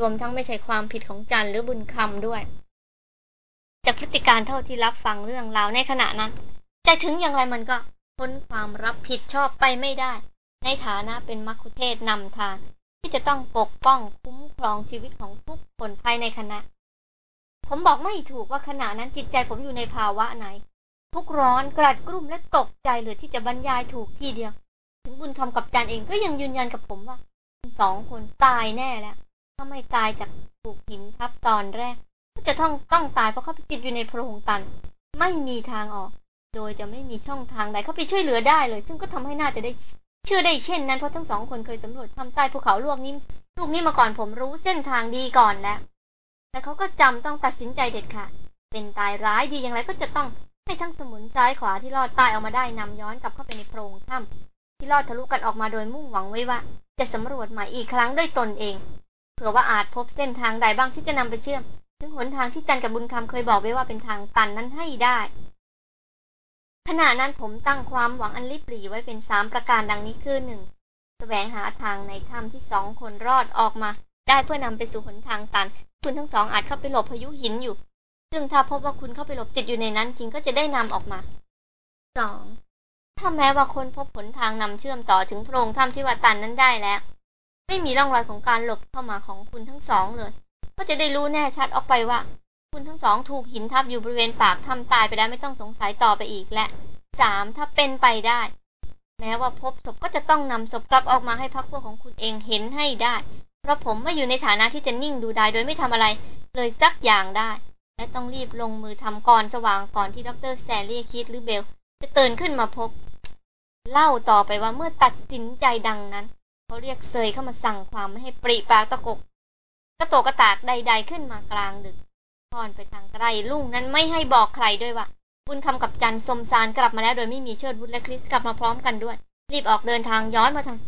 รวมทั้งไม่ใช่ความผิดของจันหรือบุญคำด้วย จากพฤติการเท่าที่รับฟังเรื่องราวในขณะนั้นแต่ถึงอย่างไรมันก็พ้นความรับผิดชอบไปไม่ได้ ในฐานะเป็นมัคคุเทศนำทาง ที่จะต้องปกป้องคุ้มครองชีวิตของทุกคนภายในคณะ ผมบอกไม่ถูกว่าขณะนั้นจิตใจผมอยู่ในภาวะไหน ทุกร้อนกลัดกลุ้มและตกใจเลือที่จะบรรยายถูกทีเดียว ถึงบุญคำกับจันเองก็ยังยืนยันกับผมว่าสองคนตายแน่แล้วถ้าไม่ตายจากถูกหินทับตอนแรก ก็จะต้องต้องตายเพราะเขาไปติดอยู่ในโพรงตัน ไม่มีทางออก โดยจะไม่มีช่องทางใดเข้าไปช่วยเหลือได้เลย ซึ่งก็ทำให้น่าจะได้เชื่อได้เช่นนั้นเพราะทั้งสองคนเคยสำรวจทำใต้ภูเขาลูกนี้ลูกนี้มาก่อนผมรู้เส้นทางดีก่อนแล้วแต่เขาก็จำต้องตัดสินใจเด็ดขาดเป็นตายร้ายดีอย่างไรก็จะต้อง ให้ทั้งสมุนซ้ายขวาที่รอดใต้ออกมาได้นำย้อนกลับเข้าไปในโพรงถ้ำที่รอดทะลุกันออกมาโดยมุ่งหวังไว้ว่า จะสำรวจใหม่อีกครั้งด้วยตนเองเผื่อว่าอาจพบเส้นทางใดบ้างที่จะนำไปเชื่อม ถึงหนทางที่จันกับบุญคำเคยบอกไว้ว่าเป็นทางตันนั้นให้ได้ขณะนั้นผมตั้งความหวังอันลิบหลีไว้เป็นสามประการดังนี้คือหนึ่งแสวงหาทางในถ้ำที่สองคนรอดออกมา ได้เพื่อนำไปสู่หนทางตัน คุณทั้งสองอาจเข้าไปหลบพายุหินอยู่ ซึ่งถ้าพบว่าคุณเข้าไปหลบจิตอยู่ในนั้นจริงก็จะได้นำออกมาสองถ้าแม้ว่าคนพบหนทางนำเชื่อมต่อถึงโพรงถ้ำที่ว่าตันนั้นได้แล้ว ไม่มีร่องรอยของการหลบเข้ามาของคุณทั้งสองเลย ก็จะได้รู้แน่ชัดออกไปว่า คุณทั้งสองถูกหินทับอยู่บริเวณปากถ้ำตายไปแล้วไม่ต้องสงสัยต่อไปอีกและสามถ้าเป็นไปได้ แม้ว่าพบศพก็จะต้องนำศพกลับออกมาให้พักพวกของคุณเองเห็นให้ได้ เพราะผมไม่อยู่ในฐานะที่จะนิ่งดูได้โดยไม่ทำอะไร เลยสักอย่างได้ และต้องรีบลงมือทำก่อนสว่างก่อนที่ดรแซลลี่คิดหรือเบล จะตื่นขึ้นมาพบ เล่าต่อไปว่าเมื่อตัดสินใจดังนั้นเขาเรียกเซยเข้ามาสั่งความไม่ให้ปริปากตะกกกระโตกกระตากใด ๆ ขึ้นมากลางดึกพอนไปทางไกลลุ่งนั้นไม่ให้บอกใครด้วยว่าบุญคำกับจันสมสารกลับมาแล้วโดยไม่มีเชิดวุฒและคริสกลับมาพร้อมกันด้วย รีบออกเดินทางย้อนมาทาง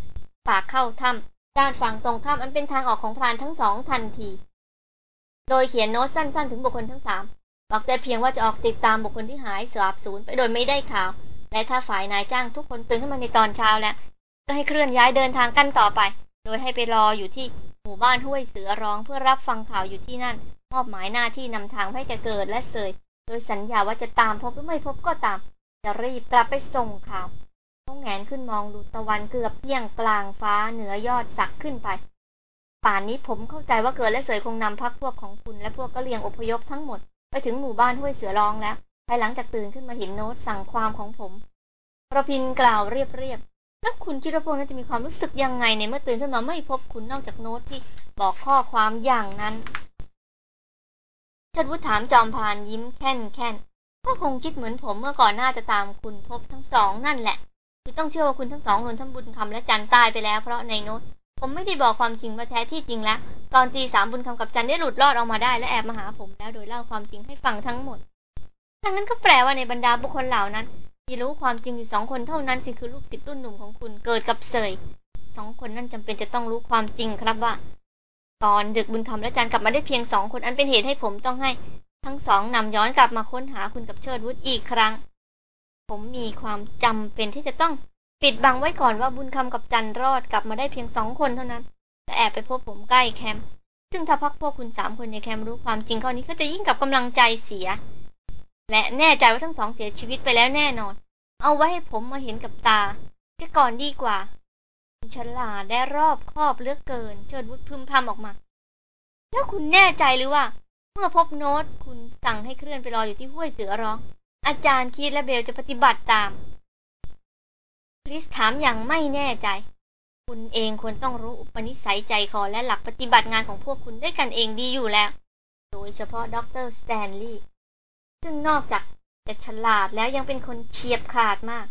ปากเข้าถ้ำด้านฝั่งตรงข้ามอันเป็นทางออกของพรานทั้งสองทันที โดยเขียนโน้ตสั้น ๆ ถึงบุคคลทั้งสามบอกแต่เพียงว่าจะออกติดตามบุคคลที่หายสาบสูญไปโดยไม่ได้ข่าว และถ้าฝ่ายนายจ้างทุกคนตื่นขึ้นมาในตอนเช้าแล้ว ก็ให้เคลื่อนย้ายเดินทางกันต่อไป โดยให้ไปรออยู่ที่หมู่บ้านห้วยเสือร้องเพื่อรับฟังข่าวอยู่ที่นั่น มอบหมายหน้าที่นำทางให้แกเกิดและเสย โดยสัญญาว่าจะตามพบหรือไม่พบก็ตาม จะรีบกลับไปส่งข่าวเขาแงนขึ้นมองดูตะวันเกือบเที่ยงกลางฟ้าเหนือยอดสักขึ้นไป ป่านนี้ผมเข้าใจว่าเกิดและเสยคงนำพักพวกของคุณและพวกกะเลียงอพยพทั้งหมด ไปถึงหมู่บ้านห้วยเสือร้องแล้วภายหลังจากตื่นขึ้นมาเห็นโน้ตสั่งความของผมประพินกล่าวเรียบๆแล้วคุณคิดว่าพวกนั้นจะมีความรู้สึกยังไงในเมื่อตื่นขึ้นมาไม่พบคุณนอกจากโน้ตที่บอกข้อความอย่างนั้นชัดวุฒถามจอมพานยิ้มแค่นแค่นก็คงคิดเหมือนผมเมื่อก่อนหน้าจะตามคุณพบทั้งสองนั่นแหละคือต้องเชื่อว่าคุณทั้งสองรวมทั้งบุญคำและจันตายไปแล้วเพราะในโน้ต ผมไม่ได้บอกความจริงว่าแท้ที่จริงแล้ว ตอนตีสามบุญคำกับจันได้หลุดรอดออกมาได้และแอบมาหาผมแล้วโดยเล่าความจริงให้ฟังทั้งหมดทั้งนั้นก็แปลว่าในบรรดาบุคคลเหล่านั้นที่รู้ความจริงอยู่สองคนเท่านั้นสิคือลูกศิษย์รุ่นหนุ่มของคุณเกิดกับเสยสองคนนั้นจำเป็นจะต้องรู้ความจริงครับว่า ตอนดึกบุญคำและจันกลับมาได้เพียงสองคนอันเป็นเหตุให้ผมต้องให้ ทั้งสองนำย้อนกลับมาค้นหาคุณกับเชิดวุฒิอีกครั้ง ผมมีความจำเป็นที่จะต้อง ปิดบังไว้ก่อนว่าบุญคำกับจันรอดกลับมาได้เพียงสองคนเท่านั้น แต่แอบไปพบผมใกล้แคมป์ซึ่งถ้าพักพวกคุณสามคนในแคมป์รู้ความจริงข้อนี้ก็จะยิ่งกับกำลังใจเสีย และแน่ใจว่าทั้งสองเสียชีวิตไปแล้วแน่นอน เอาไว้ให้ผมมาเห็นกับตา ซะก่อนดีกว่าฉลาดและรอบคอบเหลือเกิน เชิดวุธพึมพำออกมา แล้วคุณแน่ใจหรือว่า เมื่อพบโน้ตคุณสั่งให้เคลื่อนไปรออยู่ที่ห้วยเสือร้อง อาจารย์คีธและเบลจะปฏิบัติตาม คริสถามอย่างไม่แน่ใจ คุณเองควรต้องรู้อุปนิสัยใจคอและหลักปฏิบัติงานของพวกคุณด้วยกันเองดีอยู่แล้ว โดยเฉพาะด็อกเตอร์สแตนลีย์ซึ่งนอกจากจะฉลาดแล้วยังเป็นคนเฉียบขาดมาก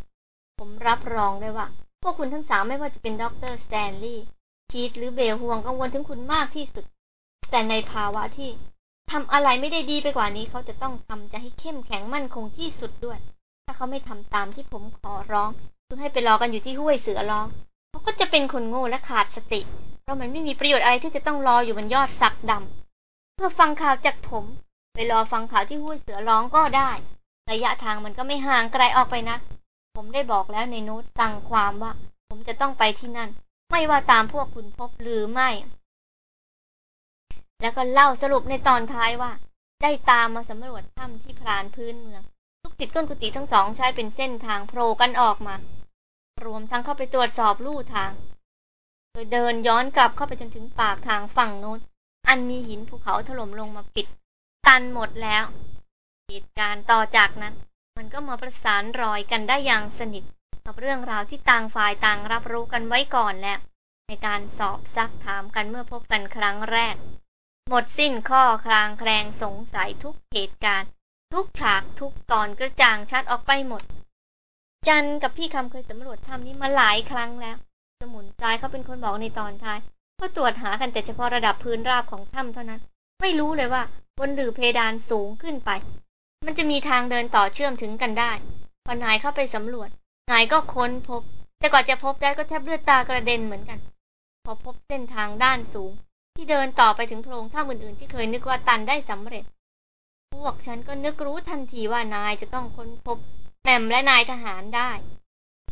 ผมรับรองได้ว่า พวกคุณทั้งสามไม่ว่าจะเป็นด็อกเตอร์สแตนลีย์คีธหรือเบลห่วงกังวลถึงคุณมากที่สุด แต่ในภาวะที่ทำอะไรไม่ได้ดีไปกว่านี้เขาจะต้องทำใจให้เข้มแข็งมั่นคงที่สุดด้วย ถ้าเขาไม่ทำตามที่ผมขอร้อง คือให้ไปรอกันอยู่ที่ห้วยเสือร้องเขาก็จะเป็นคนโง่และขาดสติ เพราะมันไม่มีประโยชน์อะไรที่จะต้องรออยู่บนยอดสักดำเพื่อฟังข่าวจากผม ไปรอฟังข่าวที่ห้วยเสือร้องก็ได้ ระยะทางมันก็ไม่ห่างไกลออกไปนะ ผมได้บอกแล้วในโน้ตสั่งความว่า ผมจะต้องไปที่นั่น ไม่ว่าตามพวกคุณพบหรือไม่ แล้วก็เล่าสรุปในตอนท้ายว่า ได้ตามมาสำรวจถ้ำที่พรานพื้นเมือง ลูกศิษย์ก้นกุฏิทั้งสองใช้เป็นเส้นทางโผล่กันออกมา รวมทั้งเข้าไปตรวจสอบลู่ทาง โดยเดินย้อนกลับเข้าไปจนถึงปากทางฝั่งโน้น อันมีหินภูเขาถล่มลงมาปิด ตันหมดแล้ว เหตุการณ์ต่อจากนั้น มันก็มาประสานรอยกันได้อย่างสนิท กับเรื่องราวที่ต่างฝ่ายต่างรับรู้กันไว้ก่อนแล้วในการสอบซักถามกันเมื่อพบกันครั้งแรก หมดสิ้นข้อคลางแคลงสงสัยทุกเหตุการณ์ ทุกฉากทุกตอนกระจ่างชัดออกไปหมด จันกับพี่คำเคยสำรวจถ้ำนี้มาหลายครั้งแล้ว สมุนทรายเขาเป็นคนบอกในตอนท้ายก็ตรวจหากันแต่เฉพาะระดับพื้นราบของถ้ำเท่านั้น ไม่รู้เลยว่าบนหรือเพดานสูงขึ้นไป มันจะมีทางเดินต่อเชื่อมถึงกันได้พอนายเข้าไปสำรวจนายก็ค้นพบ แต่กว่าจะพบได้ก็แทบเลือดตากระเด็นเหมือนกัน พอพบเส้นทางด้านสูง ที่เดินต่อไปถึงโพรงถ้ำอื่นๆ ที่เคยนึกว่าตันได้สำเร็จ พวกฉันก็นึกรู้ทันทีว่านายจะต้องค้นพบแหม่มและนายทหารได้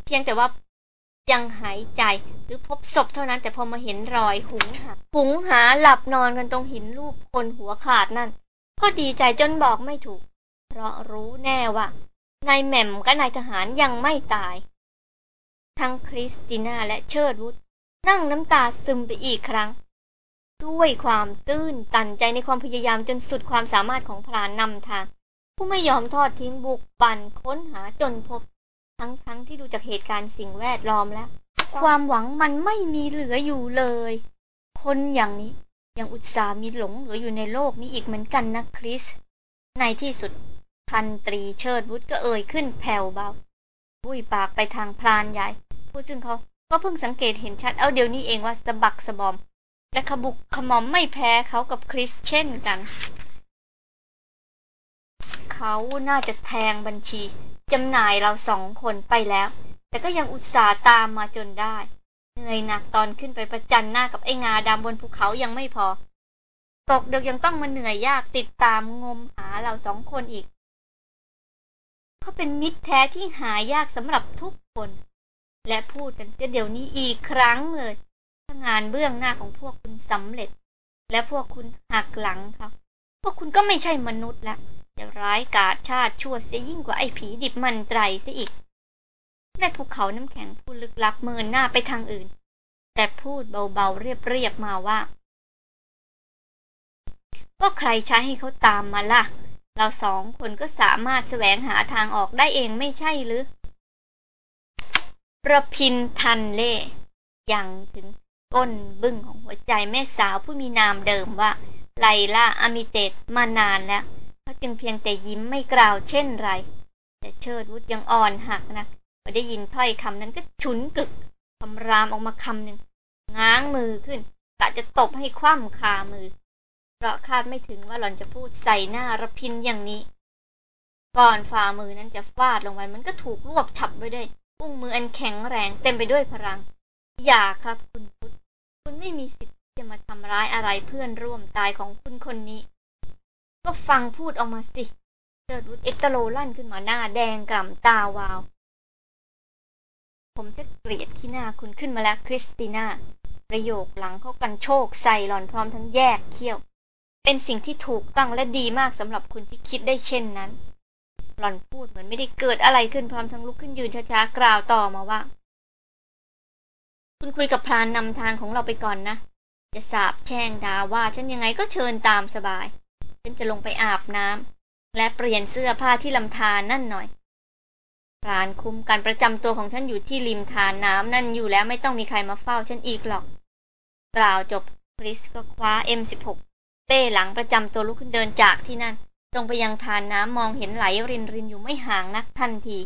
เพียงแต่ว่ายังหายใจหรือพบศพเท่านั้นแต่พอมาเห็นรอยหุงหาหุงหาหลับนอนกันตรงหินรูปคนหัวขาดนั่น ก็ดีใจจนบอกไม่ถูก เพราะรู้แน่ว่านายแหม่มกับนายทหารยังไม่ตาย ทั้งคริสติน่าและเชิดวุธนั่งน้ำตาซึมไปอีกครั้ง ด้วยความตื้นตันใจในความพยายามจนสุดความสามารถของพรานนำทาง ผู้ไม่ยอมทอดทิ้งบุกปั่นค้นหาจนพบ ทั้งๆทที่ดูจากเหตุการณ์สิ่งแวดล้อมแล้ว ความหวังมันไม่มีเหลืออยู่เลย คนอย่างนี้ยังอุตส่าห์มีหลงเหลืออยู่ในโลกนี้อีกเหมือนกันนะคริส ในที่สุดพันตรีเชิดวุฒก็เอ่ยขึ้นแผ่วเบาบุยปากไปทางพรานใหญ่ ผู้ซึ่งเขาก็เพิ่งสังเกตเห็นชัดเอาเดี๋ยวนี้เองว่าสะบักสะบอม และขบุกขมอมไม่แพ้เขากับคริสเช่นกัน เขาน่าจะแทงบัญชีจำหน่ายเราสองคนไปแล้ว แต่ก็ยังอุตส่าห์ตามมาจนได้ เหนื่อยหนักตอนขึ้นไปประจันหน้ากับไอ้งาดำบนภูเขายังไม่พอ ตกเดึกยังต้องมาเหนื่อยยากติดตามงมหาเราสองคนอีก เขาเป็นมิตรแท้ที่หายากสำหรับทุกคน และพูดกันเสียเดี๋ยวนี้อีกครั้งเลย งานเบื้องหน้าของพวกคุณสำเร็จ และพวกคุณหักหลังเขาพวกคุณก็ไม่ใช่มนุษย์แล้วจะร้ายกาจชาติชั่วเสียยิ่งกว่าไอ้ผีดิบมันไตรเสียอีกและภูเขาน้ำแข็งพูดลึกลับเมินหน้าไปทางอื่น แต่พูดเบาๆเรียบๆมาว่า ก็ใครใช้ให้เขาตามมาล่ะ เราสองคนก็สามารถแสวงหาทางออกได้เองไม่ใช่หรือ ประพินทันเล่ยังถึง ก้นบึ้งของหัวใจแม่สาวผู้มีนามเดิมว่า ไลล่าอามิเตตมานานแล้วเขาจึงเพียงแต่ยิ้มไม่กล่าวเช่นไร แต่เชิดวุฒยังอ่อนหักนะพอได้ยินถ้อยคำนั้นก็ฉุนกึกคำรามออกมาคำหนึ่งง้างมือขึ้นกะจะตบให้คว่ำคามือ เพราะคาดไม่ถึงว่าหล่อนจะพูดใส่หน้าระพินอย่างนี้ ก่อนฝ่ามือนั้นจะฟาดลงไปมันก็ถูกรวบฉับไว้ด้วยอุ้งมืออันแข็งแรงเต็มไปด้วยพลัง อย่าครับคุณพุทธ คุณไม่มีสิทธิ์จะมาทำร้ายอะไรเพื่อนร่วมตายของคุณคนนี้ ก็ฟังพูดออกมาสิเจิดวุฒเอ็กตโลลั่นขึ้นมาหน้าแดงกล่ำตาวาว ผมจะเกลียดขี้หน้าคุณขึ้นมาแล้วคริสติน่า ประโยคหลังเขากันโชคใส่หลอนพร้อมทั้งแยกเขี้ยว เป็นสิ่งที่ถูกต้องและดีมากสำหรับคุณที่คิดได้เช่นนั้น หลอนพูดเหมือนไม่ได้เกิดอะไรขึ้นพร้อมทั้งลุกขึ้นยืนช้าๆกล่าวต่อมาว่า คุณคุยกับพรานนำทางของเราไปก่อนนะ จะสาบแช่งด่าว่าฉันยังไงก็เชิญตามสบาย ฉันจะลงไปอาบน้ำและเปลี่ยนเสื้อผ้าที่ลำธารนั่นหน่อยพรานคุ้มการประจำตัวของฉันอยู่ที่ริมทานน้ำนั่นอยู่แล้วไม่ต้องมีใครมาเฝ้าฉันอีกหรอก กล่าวจบคริสก็คว้า M16 เป้หลังประจำตัวลุกขึ้นเดินจากที่นั่น ตรงไปยังทานน้ำมองเห็นไหลรินรินอยู่ไม่ห่างนักทันที